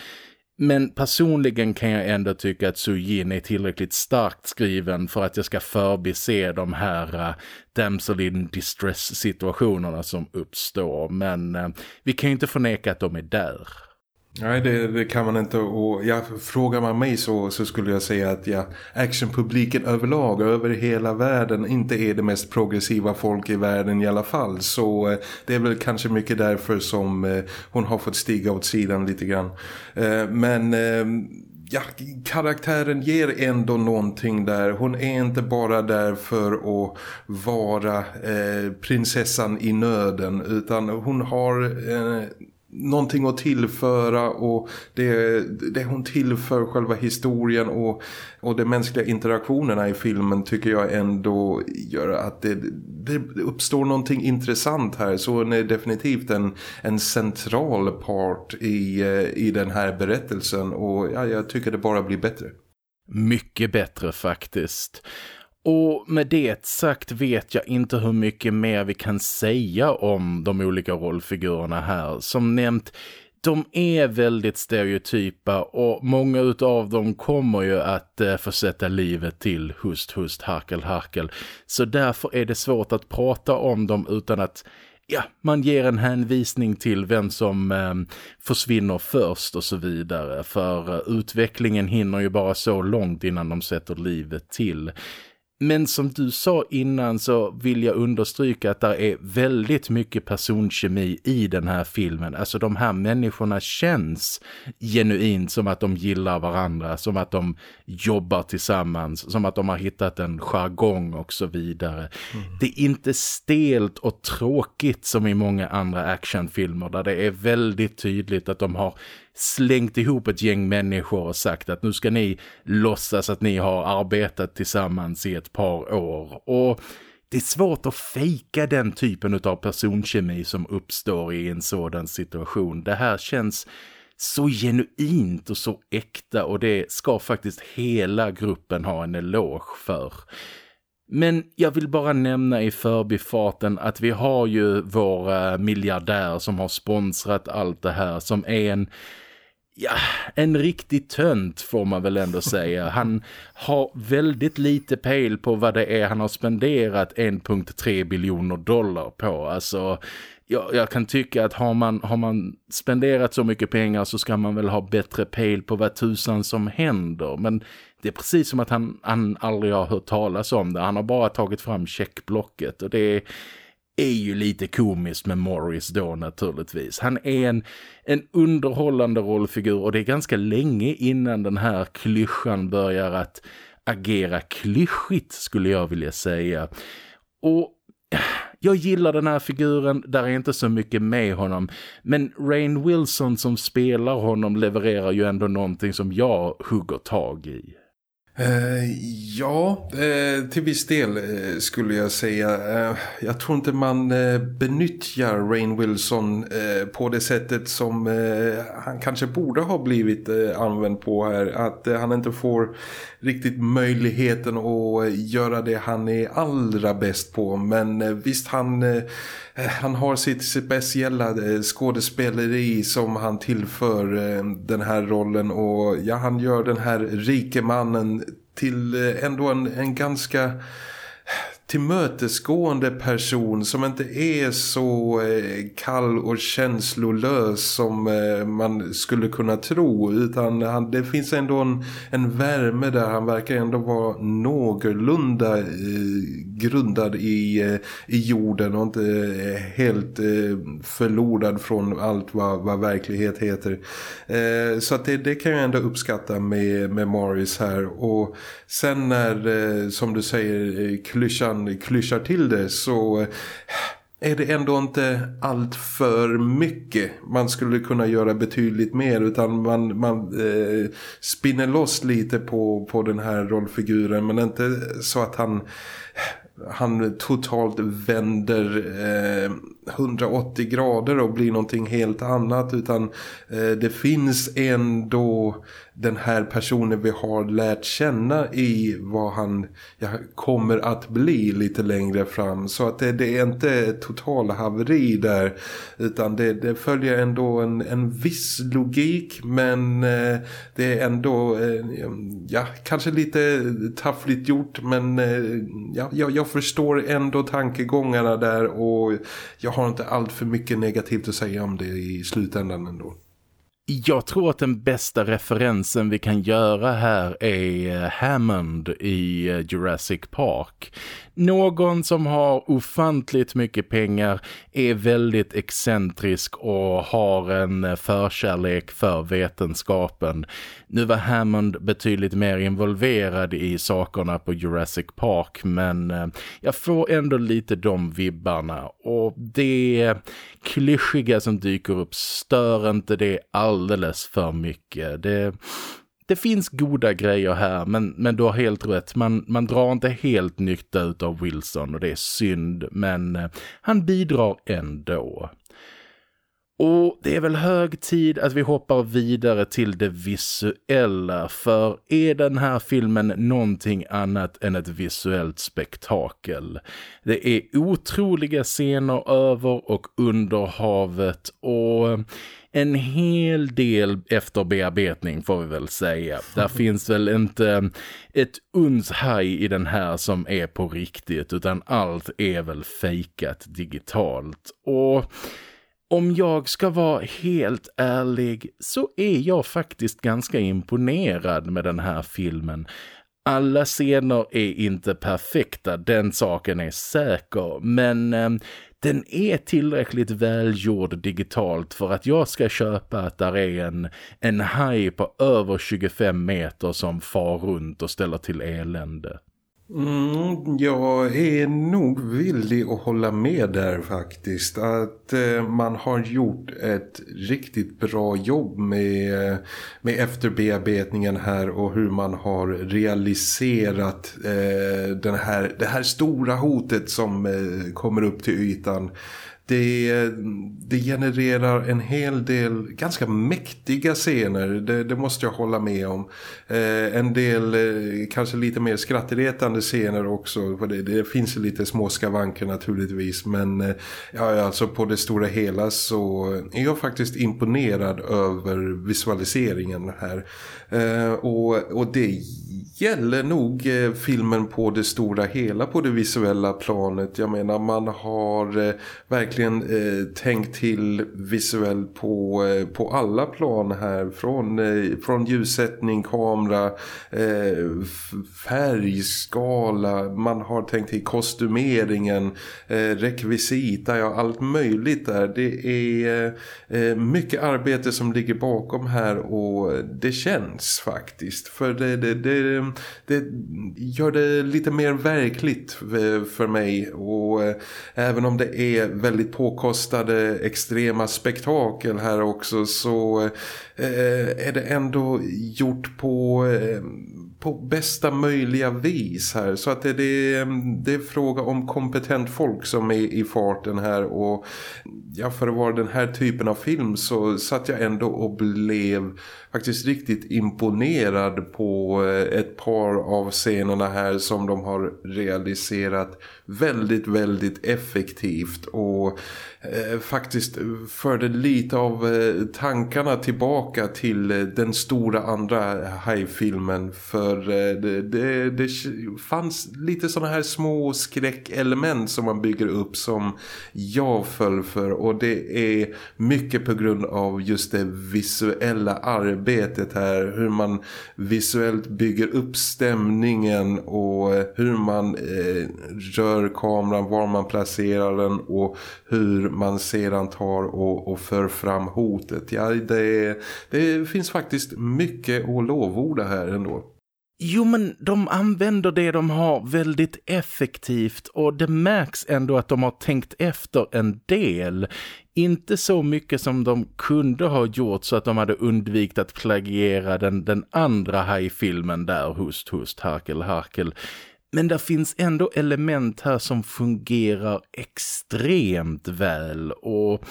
Men personligen kan jag ändå tycka att Sujin är tillräckligt starkt skriven för att jag ska förbise de här uh, damsel in distress situationerna som uppstår. Men uh, vi kan ju inte förneka att de är där. Nej, det, det, kan man inte. Och ja, frågar man mig så, så skulle jag säga att ja, actionpubliken överlag, över hela världen, inte är det mest progressiva folk i världen i alla fall. Så eh, det är väl kanske mycket därför som eh, hon har fått stiga åt sidan lite grann. Eh, men eh, ja, karaktären ger ändå någonting där. Hon är inte bara där för att vara eh, prinsessan i nöden utan hon har eh, någonting att tillföra och det, det hon tillför själva historien och, och de mänskliga interaktionerna i filmen tycker jag ändå gör att det, det uppstår någonting intressant här så hon är definitivt en, en central part i, eh, i den här berättelsen och ja, jag tycker det bara blir bättre. Mycket bättre faktiskt. Och med det sagt vet jag inte hur mycket mer vi kan säga om de olika rollfigurerna här. Som nämnt, de är väldigt stereotypa och många av dem kommer ju att eh, försätta livet till hust, hust, harkel, harkel. Så därför är det svårt att prata om dem utan att ja, man ger en hänvisning till vem som eh, försvinner först och så vidare. För eh, utvecklingen hinner ju bara så långt innan de sätter livet till. Men som du sa innan så vill jag understryka att det är väldigt mycket personkemi i den här filmen. Alltså de här människorna känns genuint som att de gillar varandra, som att de jobbar tillsammans, som att de har hittat en jargong och så vidare. Mm. Det är inte stelt och tråkigt som i många andra actionfilmer där det är väldigt tydligt att de har slängt ihop ett gäng människor och sagt att nu ska ni låtsas att ni har arbetat tillsammans i ett par år. Och det är svårt att fejka den typen av personkemi som uppstår i en sådan situation. Det här känns så genuint och så äkta och det ska faktiskt hela gruppen ha en eloge för. Men jag vill bara nämna i förbifarten att vi har ju vår miljardär som har sponsrat allt det här som är en ja, en riktig tönt får man väl ändå säga. [laughs] Han har väldigt lite pejl på vad det är han har spenderat 1.3 biljoner dollar på. Alltså, jag, jag, kan tycka att har man, har man spenderat så mycket pengar så ska man väl ha bättre pejl på vad tusan som händer. Men det är precis som att han, han aldrig har hört talas om det. Han har bara tagit fram checkblocket och det är är ju lite komiskt med Morris då naturligtvis. Han är en, en underhållande rollfigur och det är ganska länge innan den här klyschan börjar att agera klyschigt skulle jag vilja säga. Och jag gillar den här figuren, där är inte så mycket med honom. Men Rain Wilson som spelar honom levererar ju ändå någonting som jag hugger tag i. Eh, ja, eh, till viss del eh, skulle jag säga. jag tror inte man benyttjar Rain Wilson på det sättet som han kanske borde ha blivit använd på här. Att han inte får riktigt möjligheten att göra det han är allra bäst på. Men visst, han, Eh, han har sitt speciella eh, skådespeleri som han tillför eh, den här rollen. Och ja, han gör den här rike mannen till ändå en, en ganska tillmötesgående person som inte är så eh, kall och känslolös som eh, man skulle kunna tro utan han, det finns ändå en, en värme där han verkar ändå vara någorlunda eh, grundad i, eh, i jorden och inte eh, helt eh, förlorad från allt vad, vad verklighet heter. Eh, så att det, det kan jag ändå uppskatta med, med Morris här. Och sen när eh, som du säger eh, klyschan man klyschar till det så eh, är det ändå inte allt för mycket. Man skulle kunna göra betydligt mer utan man, man eh, spinner loss lite på, på den här rollfiguren men inte så att han eh, han totalt vänder eh, 180 grader och blir någonting helt annat utan eh, det finns ändå den här personen vi har lärt känna i vad han ja, kommer att bli lite längre fram. Så att det, det är inte total haveri där utan det, det följer ändå en, en viss logik men eh, det är ändå eh, ja, kanske lite taffligt gjort men eh, ja, jag, jag förstår ändå tankegångarna där och jag har inte allt för mycket negativt att säga om det i slutändan ändå. Jag tror att den bästa referensen vi kan göra här är Hammond i eh, Jurassic Park. Någon som har ofantligt mycket pengar, är väldigt excentrisk och har en eh, förkärlek för vetenskapen. Nu var Hammond betydligt mer involverad i sakerna på Jurassic Park men eh, jag får ändå lite de vibbarna och det klyschiga som dyker upp stör inte det alldeles för mycket. Det, det finns goda grejer här men, men du har helt rätt. Man, man drar inte helt nytta av Wilson och det är synd men eh, han bidrar ändå. Och det är väl hög tid att vi hoppar vidare till det visuella för är den här filmen någonting annat än ett visuellt spektakel? Det är otroliga scener över och under havet och eh, en hel del efterbearbetning får vi väl säga. Där finns väl inte ett uns haj i den här som är på riktigt utan allt är väl fejkat digitalt. Och om jag ska vara helt ärlig så är jag faktiskt ganska imponerad med den här filmen. Alla scener är inte perfekta, den saken är säker. Men eh, den är tillräckligt välgjord digitalt för att jag ska köpa att där är en, en haj på över 25 meter som far runt och ställer till elände. Mm, jag är nog villig att hålla med där faktiskt. Att eh, man har gjort ett riktigt bra jobb med, eh, med efterbearbetningen här och hur man har realiserat eh, den här, det här stora hotet som eh, kommer upp till ytan det, det genererar en hel del ganska mäktiga scener, det, det måste jag hålla med om. Eh, en del eh, kanske lite mer skrattretande scener också, för det, det finns lite små skavanker naturligtvis. Men eh, ja, alltså på det stora hela så är jag faktiskt imponerad över visualiseringen här. Eh, och, och det gäller nog eh, filmen på det stora hela på det visuella planet. Jag menar man har eh, verkligen eh, tänkt till visuellt på, eh, på alla plan här. Från, eh, från ljussättning, kamera, eh. Man har tänkt till kostymeringen, eh, rekvisita, ja allt möjligt där. Det är eh, mycket arbete som ligger bakom här och det känns faktiskt. För det, det, det det gör det lite mer verkligt eh, för mig och eh, även om det är väldigt påkostade extrema spektakel här också så eh, är det ändå gjort på eh, på bästa möjliga vis här. Så att det, det, det är fråga om kompetent folk som är i farten här och ja, för att vara den här typen av film så satt jag ändå och blev faktiskt riktigt imponerad på eh, ett par av scenerna här som de har realiserat väldigt, väldigt effektivt och eh, faktiskt förde lite av eh, tankarna tillbaka till eh, den stora andra hajfilmen. För eh, det, det, det, fanns lite sådana här små skräckelement som man bygger upp som jag föll för. Och det är mycket på grund av just det visuella arbetet här hur man visuellt bygger upp stämningen och eh, hur man eh, rör kameran, var man placerar den och hur man sedan tar och, och för fram hotet. Ja, det, det finns faktiskt mycket att lovorda här ändå. Jo men de använder det de har väldigt effektivt och det märks ändå att de har tänkt efter en del. Inte så mycket som de kunde ha gjort så att de hade undvikit att plagiera den, den andra hajfilmen där, host, host, Harkel, Harkel. Men det finns ändå element här som fungerar extremt väl och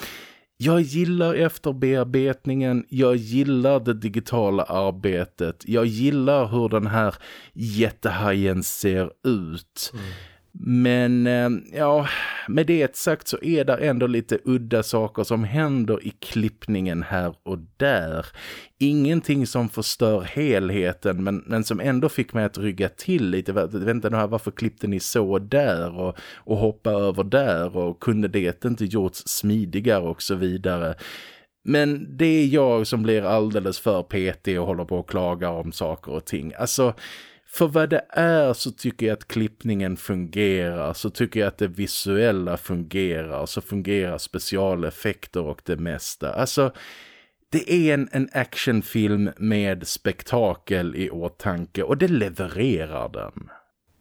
jag gillar efterbearbetningen, jag gillar det digitala arbetet, jag gillar hur den här jättehajen ser ut. Mm. Men eh, ja, med det sagt så är det ändå lite udda saker som händer i klippningen här och där. Ingenting som förstör helheten men, men som ändå fick mig att rygga till lite. Vänta nu här, varför klippte ni så där och, och hoppa över där och kunde det inte gjorts smidigare och så vidare. Men det är jag som blir alldeles för petig och håller på att klaga om saker och ting. Alltså för vad det är så tycker jag att klippningen fungerar, så tycker jag att det visuella fungerar, så fungerar specialeffekter och det mesta. Alltså, det är en, en actionfilm med spektakel i åtanke och det levererar den.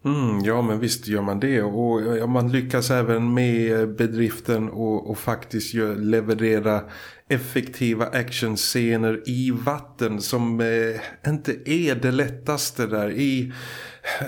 Mm, ja men visst gör man det och ja, man lyckas även med bedriften och, och faktiskt gör, leverera effektiva actionscener i vatten som eh, inte är det lättaste där i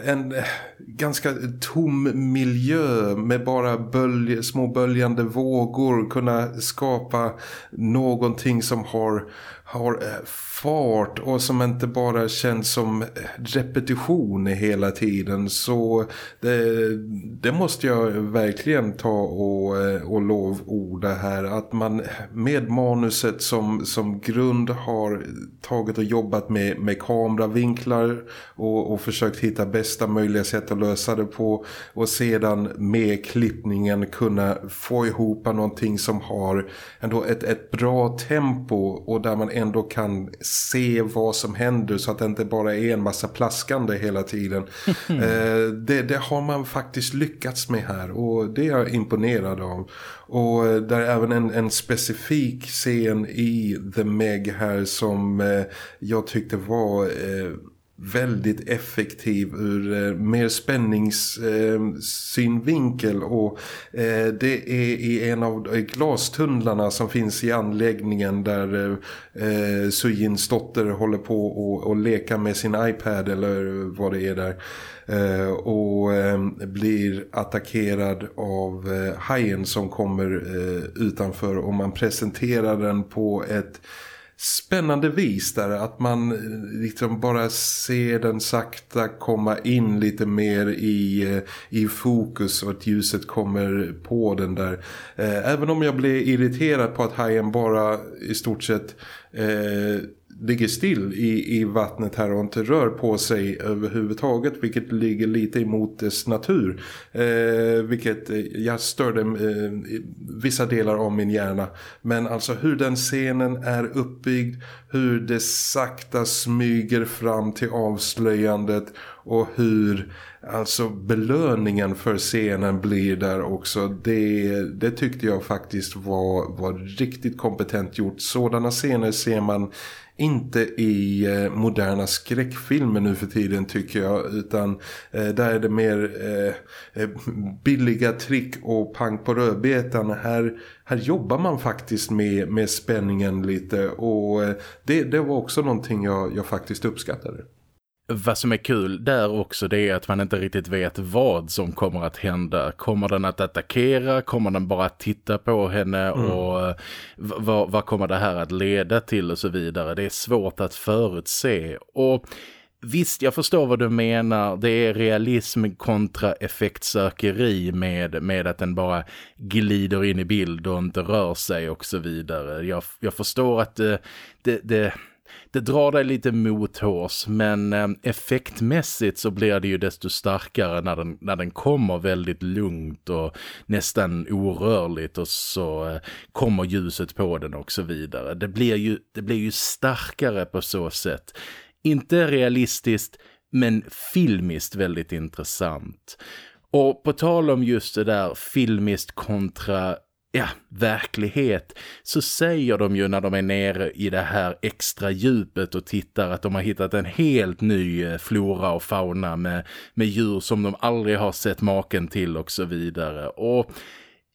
en eh, ganska tom miljö med bara bölj, små böljande vågor kunna skapa någonting som har, har eh, fart och som inte bara känns som eh, repetition hela tiden så det, det måste jag verkligen ta och, och lovorda här. Att man med manuset som, som grund har tagit och jobbat med, med kameravinklar och, och försökt hitta bästa möjliga sätt att lösa det på och sedan med klippningen kunna få ihop någonting som har ändå ett, ett bra tempo och där man ändå kan se vad som händer så att det inte bara är en massa plaskande hela tiden. [laughs] eh, det, det, har man faktiskt lyckats med här och det är jag imponerad av. Och eh, där är även en, en specifik scen i The Meg här som eh, jag tyckte var... Väldigt effektiv ur eh, mer spänningssynvinkel eh, och eh, det är i en av glastunnlarna som finns i anläggningen där eh, eh Sujins dotter håller på och, och leka med sin iPad eller vad det är där eh, och eh, blir attackerad av eh, hajen som kommer eh, utanför och man presenterar den på ett spännande vis där att man eh, liksom bara ser den sakta komma in lite mer i, eh, i fokus och att ljuset kommer på den där. Eh, även om jag blev irriterad på att hajen bara i stort sett eh, ligger still i, i vattnet här och inte rör på sig överhuvudtaget vilket ligger lite emot dess natur eh, vilket eh, jag störde eh, vissa delar av min hjärna. Men alltså hur den scenen är uppbyggd hur det sakta smyger fram till avslöjandet och hur alltså belöningen för scenen blir där också det, det tyckte jag faktiskt var, var riktigt kompetent gjort. Sådana scener ser man inte i eh, moderna skräckfilmer nu för tiden tycker jag utan eh, där är det mer eh, eh billiga trick och pang på rödbetan. Här, här jobbar man faktiskt med, med spänningen lite och eh, det, det var också någonting jag, jag faktiskt uppskattade vad som är kul där också det är att man inte riktigt vet vad som kommer att hända. Kommer den att attackera? Kommer den bara att titta på henne? Mm. Och eh, vad, vad kommer det här att leda till och så vidare? Det är svårt att förutse. Och visst, jag förstår vad du menar. Det är realism kontra effektsökeri med, med att den bara glider in i bild och inte rör sig och så vidare. Jag, jag förstår att det, det, det det drar dig lite mot hårs men eh, effektmässigt så blir det ju desto starkare när den, när den kommer väldigt lugnt och nästan orörligt och så eh, kommer ljuset på den och så vidare. Det blir ju, det blir ju starkare på så sätt. Inte realistiskt men filmiskt väldigt intressant. Och på tal om just det där filmiskt kontra ja, verklighet så säger de ju när de är nere i det här extra djupet och tittar att de har hittat en helt ny eh, flora och fauna med, med djur som de aldrig har sett maken till och så vidare. Och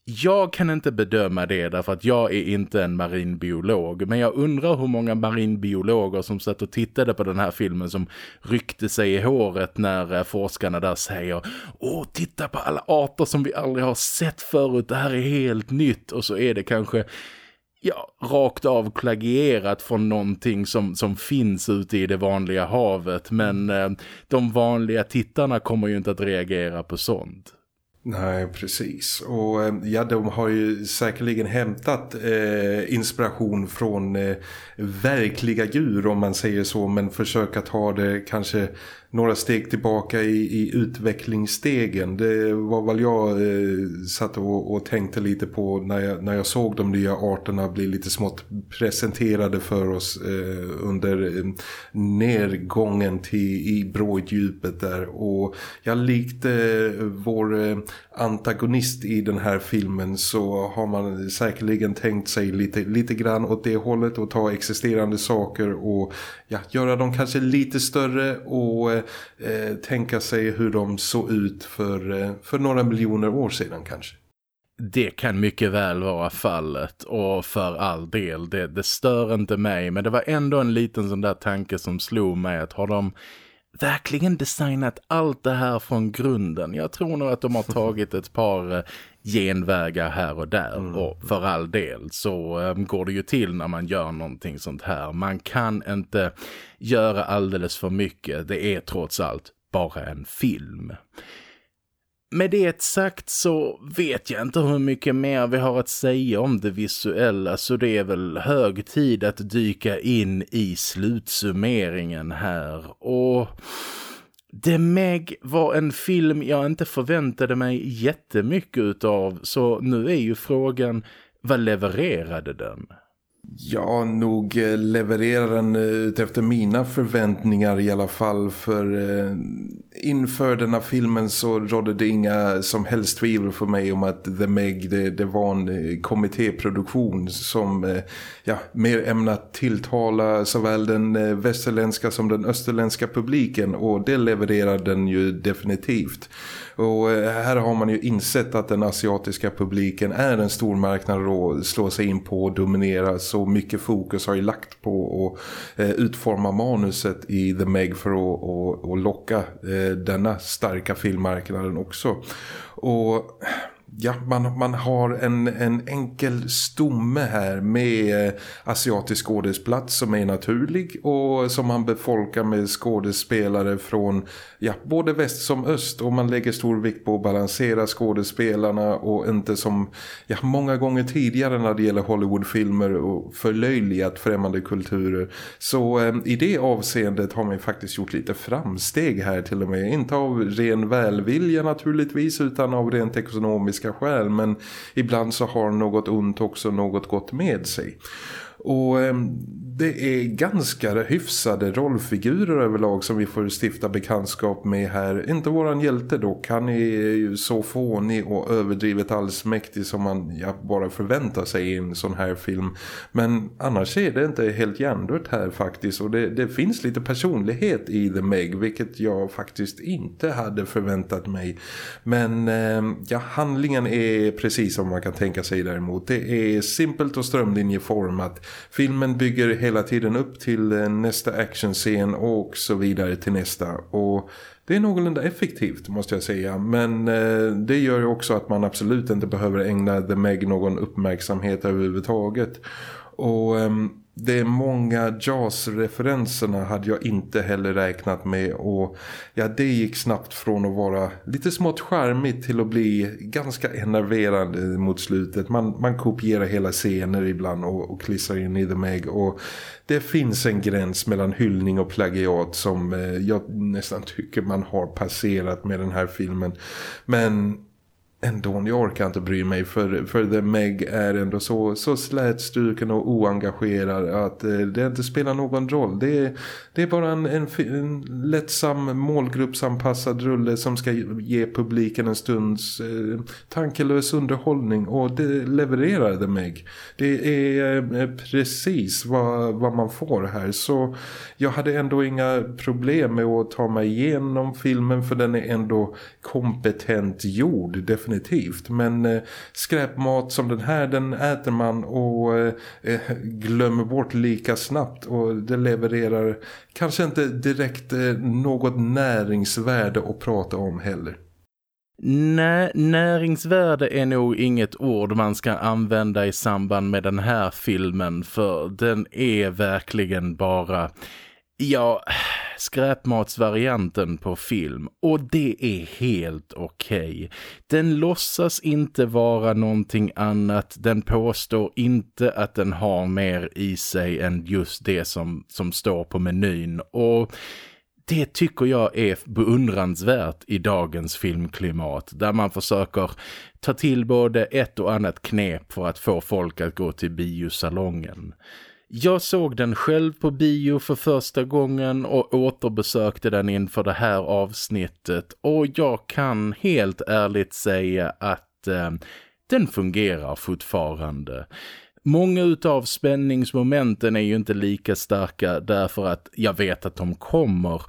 jag kan inte bedöma det därför att jag är inte en marinbiolog. Men jag undrar hur många marinbiologer som satt och tittade på den här filmen som ryckte sig i håret när eh, forskarna där säger Åh, titta på alla arter som vi aldrig har sett förut. Det här är helt nytt. Och så är det kanske ja, rakt av plagierat från någonting som, som finns ute i det vanliga havet. Men eh, de vanliga tittarna kommer ju inte att reagera på sånt. Nej, precis. Och eh, ja, de har ju säkerligen hämtat eh, inspiration från eh, verkliga djur om man säger så. Men försöka ta det kanske några steg tillbaka i, i utvecklingsstegen. Det var väl jag eh, satt och, och, tänkte lite på när jag, när jag såg de nya arterna bli lite smått presenterade för oss eh, under eh, nedgången till, i bråddjupet där. Och jag likte eh, vår eh, antagonist i den här filmen så har man säkerligen tänkt sig lite, lite grann åt det hållet och ta existerande saker och ja, göra dem kanske lite större och eh, tänka sig hur de såg ut för, eh, för några miljoner år sedan kanske. Det kan mycket väl vara fallet och för all del, det, det stör inte mig men det var ändå en liten sån där tanke som slog mig att har de verkligen designat allt det här från grunden. Jag tror nog att de har [laughs] tagit ett par eh, genvägar här och där mm. och för all del så um, går det ju till när man gör någonting sånt här. Man kan inte göra alldeles för mycket. Det är trots allt bara en film. Med det sagt så vet jag inte hur mycket mer vi har att säga om det visuella så det är väl hög tid att dyka in i slutsummeringen här. Och The Meg var en film jag inte förväntade mig jättemycket utav så nu är ju frågan, vad levererade den? Ja, nog eh, levererar den eh, utefter mina förväntningar i alla fall för eh, inför denna filmen så rådde det inga som helst tvivel för mig om att The Meg det, det var en eh, kommittéproduktion som eh, ja, mer ämnat tilltala såväl den eh, västerländska som den österländska publiken och det levererar den ju definitivt. Och här har man ju insett att den asiatiska publiken är en stor marknad att slå sig in på och dominera. Så mycket fokus har ju lagt på att utforma manuset i The Meg för att, att locka denna starka filmmarknaden också. Och ja, man, man har en, en enkel stomme här med eh, asiatisk skådesplats som är naturlig och som man befolkar med skådespelare från ja, både väst som öst och man lägger stor vikt på att balansera skådespelarna och inte som ja, många gånger tidigare när det gäller Hollywoodfilmer och förlöjligat främmande kulturer. Så eh, i det avseendet har man faktiskt gjort lite framsteg här till och med. Inte av ren välvilja naturligtvis utan av rent ekonomiska ekonomiska skäl men ibland så har något ont också något gott med sig. Och ehm, det är ganska hyfsade rollfigurer överlag som vi får stifta bekantskap med här. Inte våran hjälte dock, han är ju så fånig och överdrivet allsmäktig som man ja, bara förväntar sig i en sån här film. Men annars är det inte helt hjärndött här faktiskt och det, det finns lite personlighet i The Meg vilket jag faktiskt inte hade förväntat mig. Men ehm, ja, handlingen är precis som man kan tänka sig däremot. Det är simpelt och strömlinjeformat. Filmen bygger hela tiden upp till eh, nästa actionscen och så vidare till nästa. Och det är någorlunda effektivt måste jag säga. Men eh, det gör ju också att man absolut inte behöver ägna The Meg någon uppmärksamhet överhuvudtaget. Och... Eh, det är många Jaws-referenserna hade jag inte heller räknat med och ja, det gick snabbt från att vara lite smått charmigt till att bli ganska enerverande mot slutet. Man, man kopierar hela scener ibland och, och klistrar in i The Meg och det finns en gräns mellan hyllning och plagiat som eh, jag nästan tycker man har passerat med den här filmen. Men ändå, jag orkar inte bry mig för, för The Meg är ändå så, så slätstruken och oengagerad att eh, det inte spelar någon roll. Det är, det är bara en, en, en lättsam målgruppsanpassad rulle som ska ge publiken en stunds eh, tankelös underhållning och det levererar The Meg. Det är eh, precis vad, vad man får här så jag hade ändå inga problem med att ta mig igenom filmen för den är ändå kompetent gjord, definitivt definitivt. Men eh, skräpmat som den här den äter man och eh, eh, glömmer bort lika snabbt och det levererar kanske inte direkt eh, något näringsvärde att prata om heller. Nej, näringsvärde är nog inget ord man ska använda i samband med den här filmen för den är verkligen bara, ja, skräpmatsvarianten på film och det är helt okej. Okay. Den låtsas inte vara någonting annat, den påstår inte att den har mer i sig än just det som, som står på menyn och det tycker jag är beundransvärt i dagens filmklimat där man försöker ta till både ett och annat knep för att få folk att gå till biosalongen. Jag såg den själv på bio för första gången och återbesökte den inför det här avsnittet och jag kan helt ärligt säga att eh, den fungerar fortfarande. Många utav spänningsmomenten är ju inte lika starka därför att jag vet att de kommer.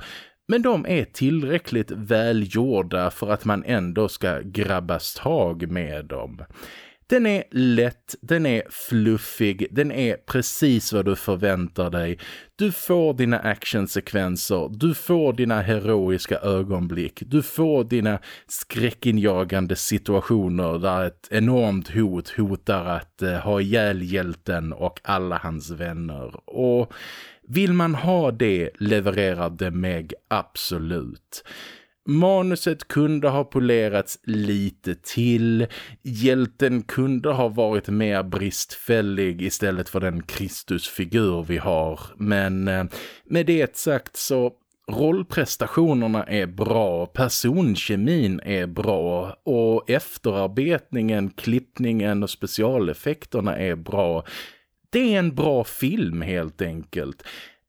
Men de är tillräckligt välgjorda för att man ändå ska grabbas tag med dem. Den är lätt, den är fluffig, den är precis vad du förväntar dig. Du får dina actionsekvenser, du får dina heroiska ögonblick, du får dina skräckinjagande situationer där ett enormt hot hotar att eh, ha ihjäl hjälten och alla hans vänner. Och vill man ha det levererar The Meg absolut. Manuset kunde ha polerats lite till. Hjälten kunde ha varit mer bristfällig istället för den Kristusfigur vi har. Men eh, med det sagt så rollprestationerna är bra, personkemin är bra och efterarbetningen, klippningen och specialeffekterna är bra. Det är en bra film helt enkelt.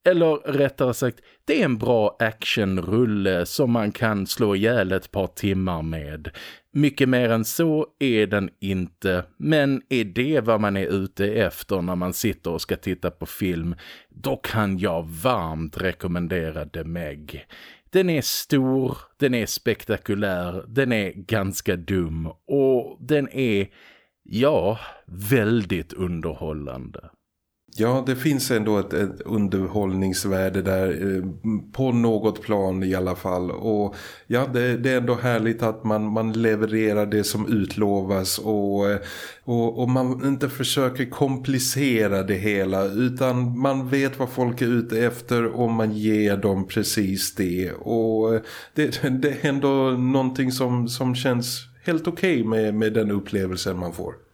Eller rättare sagt, det är en bra actionrulle som man kan slå ihjäl ett par timmar med. Mycket mer än så är den inte, men är det vad man är ute efter när man sitter och ska titta på film, då kan jag varmt rekommendera The Meg. Den är stor, den är spektakulär, den är ganska dum och den är, ja, väldigt underhållande. Ja, det finns ändå ett, ett underhållningsvärde där eh, på något plan i alla fall. Och ja, det, det, är ändå härligt att man, man levererar det som utlovas och, eh, och, och, man inte försöker komplicera det hela utan man vet vad folk är ute efter och man ger dem precis det. Och eh, det, det är ändå någonting som, som känns helt okej okay med, med den upplevelsen man får.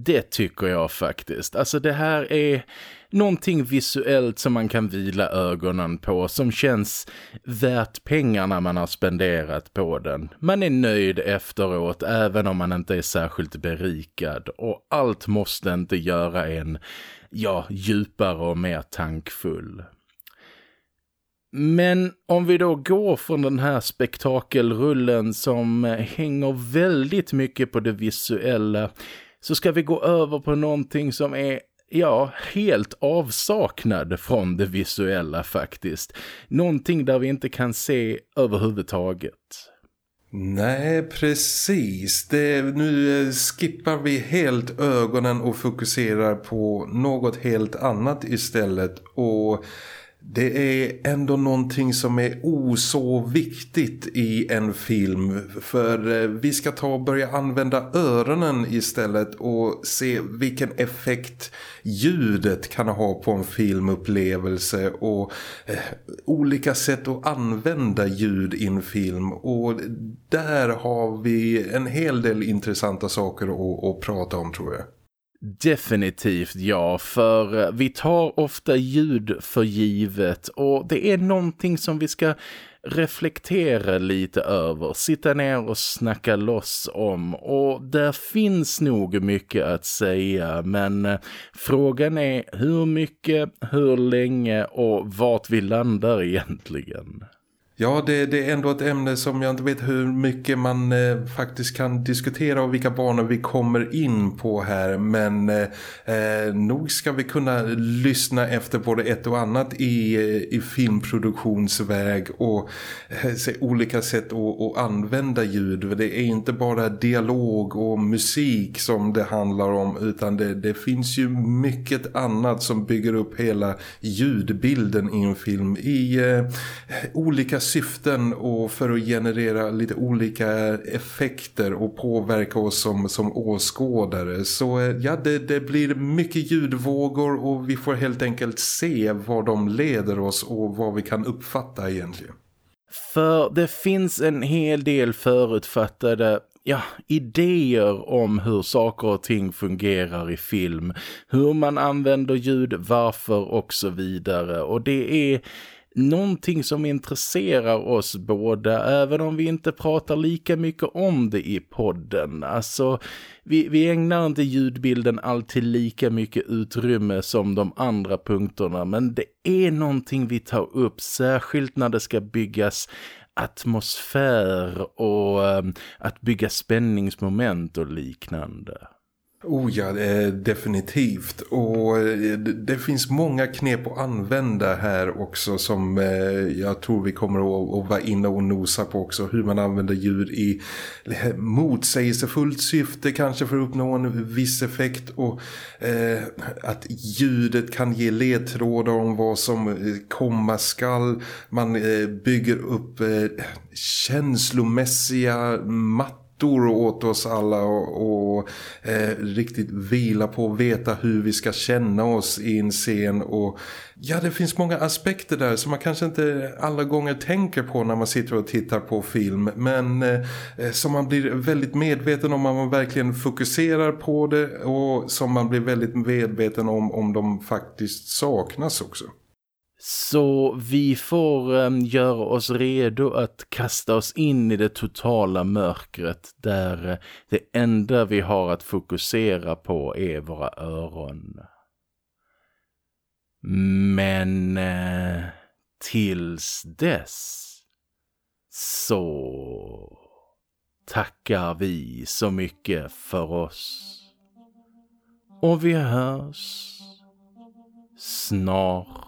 Det tycker jag faktiskt. Alltså det här är någonting visuellt som man kan vila ögonen på som känns värt pengarna man har spenderat på den. Man är nöjd efteråt även om man inte är särskilt berikad och allt måste inte göra en, ja, djupare och mer tankfull. Men om vi då går från den här spektakelrullen som hänger väldigt mycket på det visuella så ska vi gå över på någonting som är ja, helt avsaknad från det visuella faktiskt. Någonting där vi inte kan se överhuvudtaget. Nej, precis. Det, nu eh, skippar vi helt ögonen och fokuserar på något helt annat istället. Och det är ändå någonting som är oså viktigt i en film för eh, vi ska ta och börja använda öronen istället och se vilken effekt ljudet kan ha på en filmupplevelse och eh, olika sätt att använda ljud i en film och där har vi en hel del intressanta saker att, att prata om tror jag. Definitivt ja, för eh, vi tar ofta ljud för givet och det är någonting som vi ska reflektera lite över, sitta ner och snacka loss om och där finns nog mycket att säga men eh, frågan är hur mycket, hur länge och vart vi landar egentligen. Ja, det, det, är ändå ett ämne som jag inte vet hur mycket man eh, faktiskt kan diskutera och vilka banor vi kommer in på här. Men eh, eh nog ska vi kunna lyssna efter både ett och annat i, eh, i filmproduktionsväg och eh, se olika sätt att, att använda ljud. Det är inte bara dialog och musik som det handlar om utan det, det finns ju mycket annat som bygger upp hela ljudbilden i en film i eh, olika syften och för att generera lite olika effekter och påverka oss som, som åskådare. Så eh, ja, det, det blir mycket ljudvågor och vi får helt enkelt se var de leder oss och vad vi kan uppfatta egentligen. För det finns en hel del förutfattade ja, idéer om hur saker och ting fungerar i film. Hur man använder ljud, varför och så vidare. Och det är någonting som intresserar oss båda även om vi inte pratar lika mycket om det i podden. Alltså, vi, vi ägnar inte ljudbilden alltid lika mycket utrymme som de andra punkterna men det är någonting vi tar upp särskilt när det ska byggas atmosfär och um, att bygga spänningsmoment och liknande. Oh ja, eh, definitivt. Och eh, det finns många knep att använda här också som eh, jag tror vi kommer att vara inne och nosa på också. Hur man använder djur i motsägelsefullt syfte kanske för att uppnå en viss effekt. Och att ljudet kan ge ledtrådar om vad som komma skall. Man bygger upp känslomässiga mattor mattor åt oss alla och, och eh, riktigt vila på att veta hur vi ska känna oss i en scen och ja det finns många aspekter där som man kanske inte alla gånger tänker på när man sitter och tittar på film men eh, eh som man blir väldigt medveten om om man verkligen fokuserar på det och som man blir väldigt medveten om om de faktiskt saknas också. Så vi får um, göra oss redo att kasta oss in i det totala mörkret där uh, det enda vi har att fokusera på är våra öron. Men uh, tills dess så tackar vi så mycket för oss. Och vi hörs snart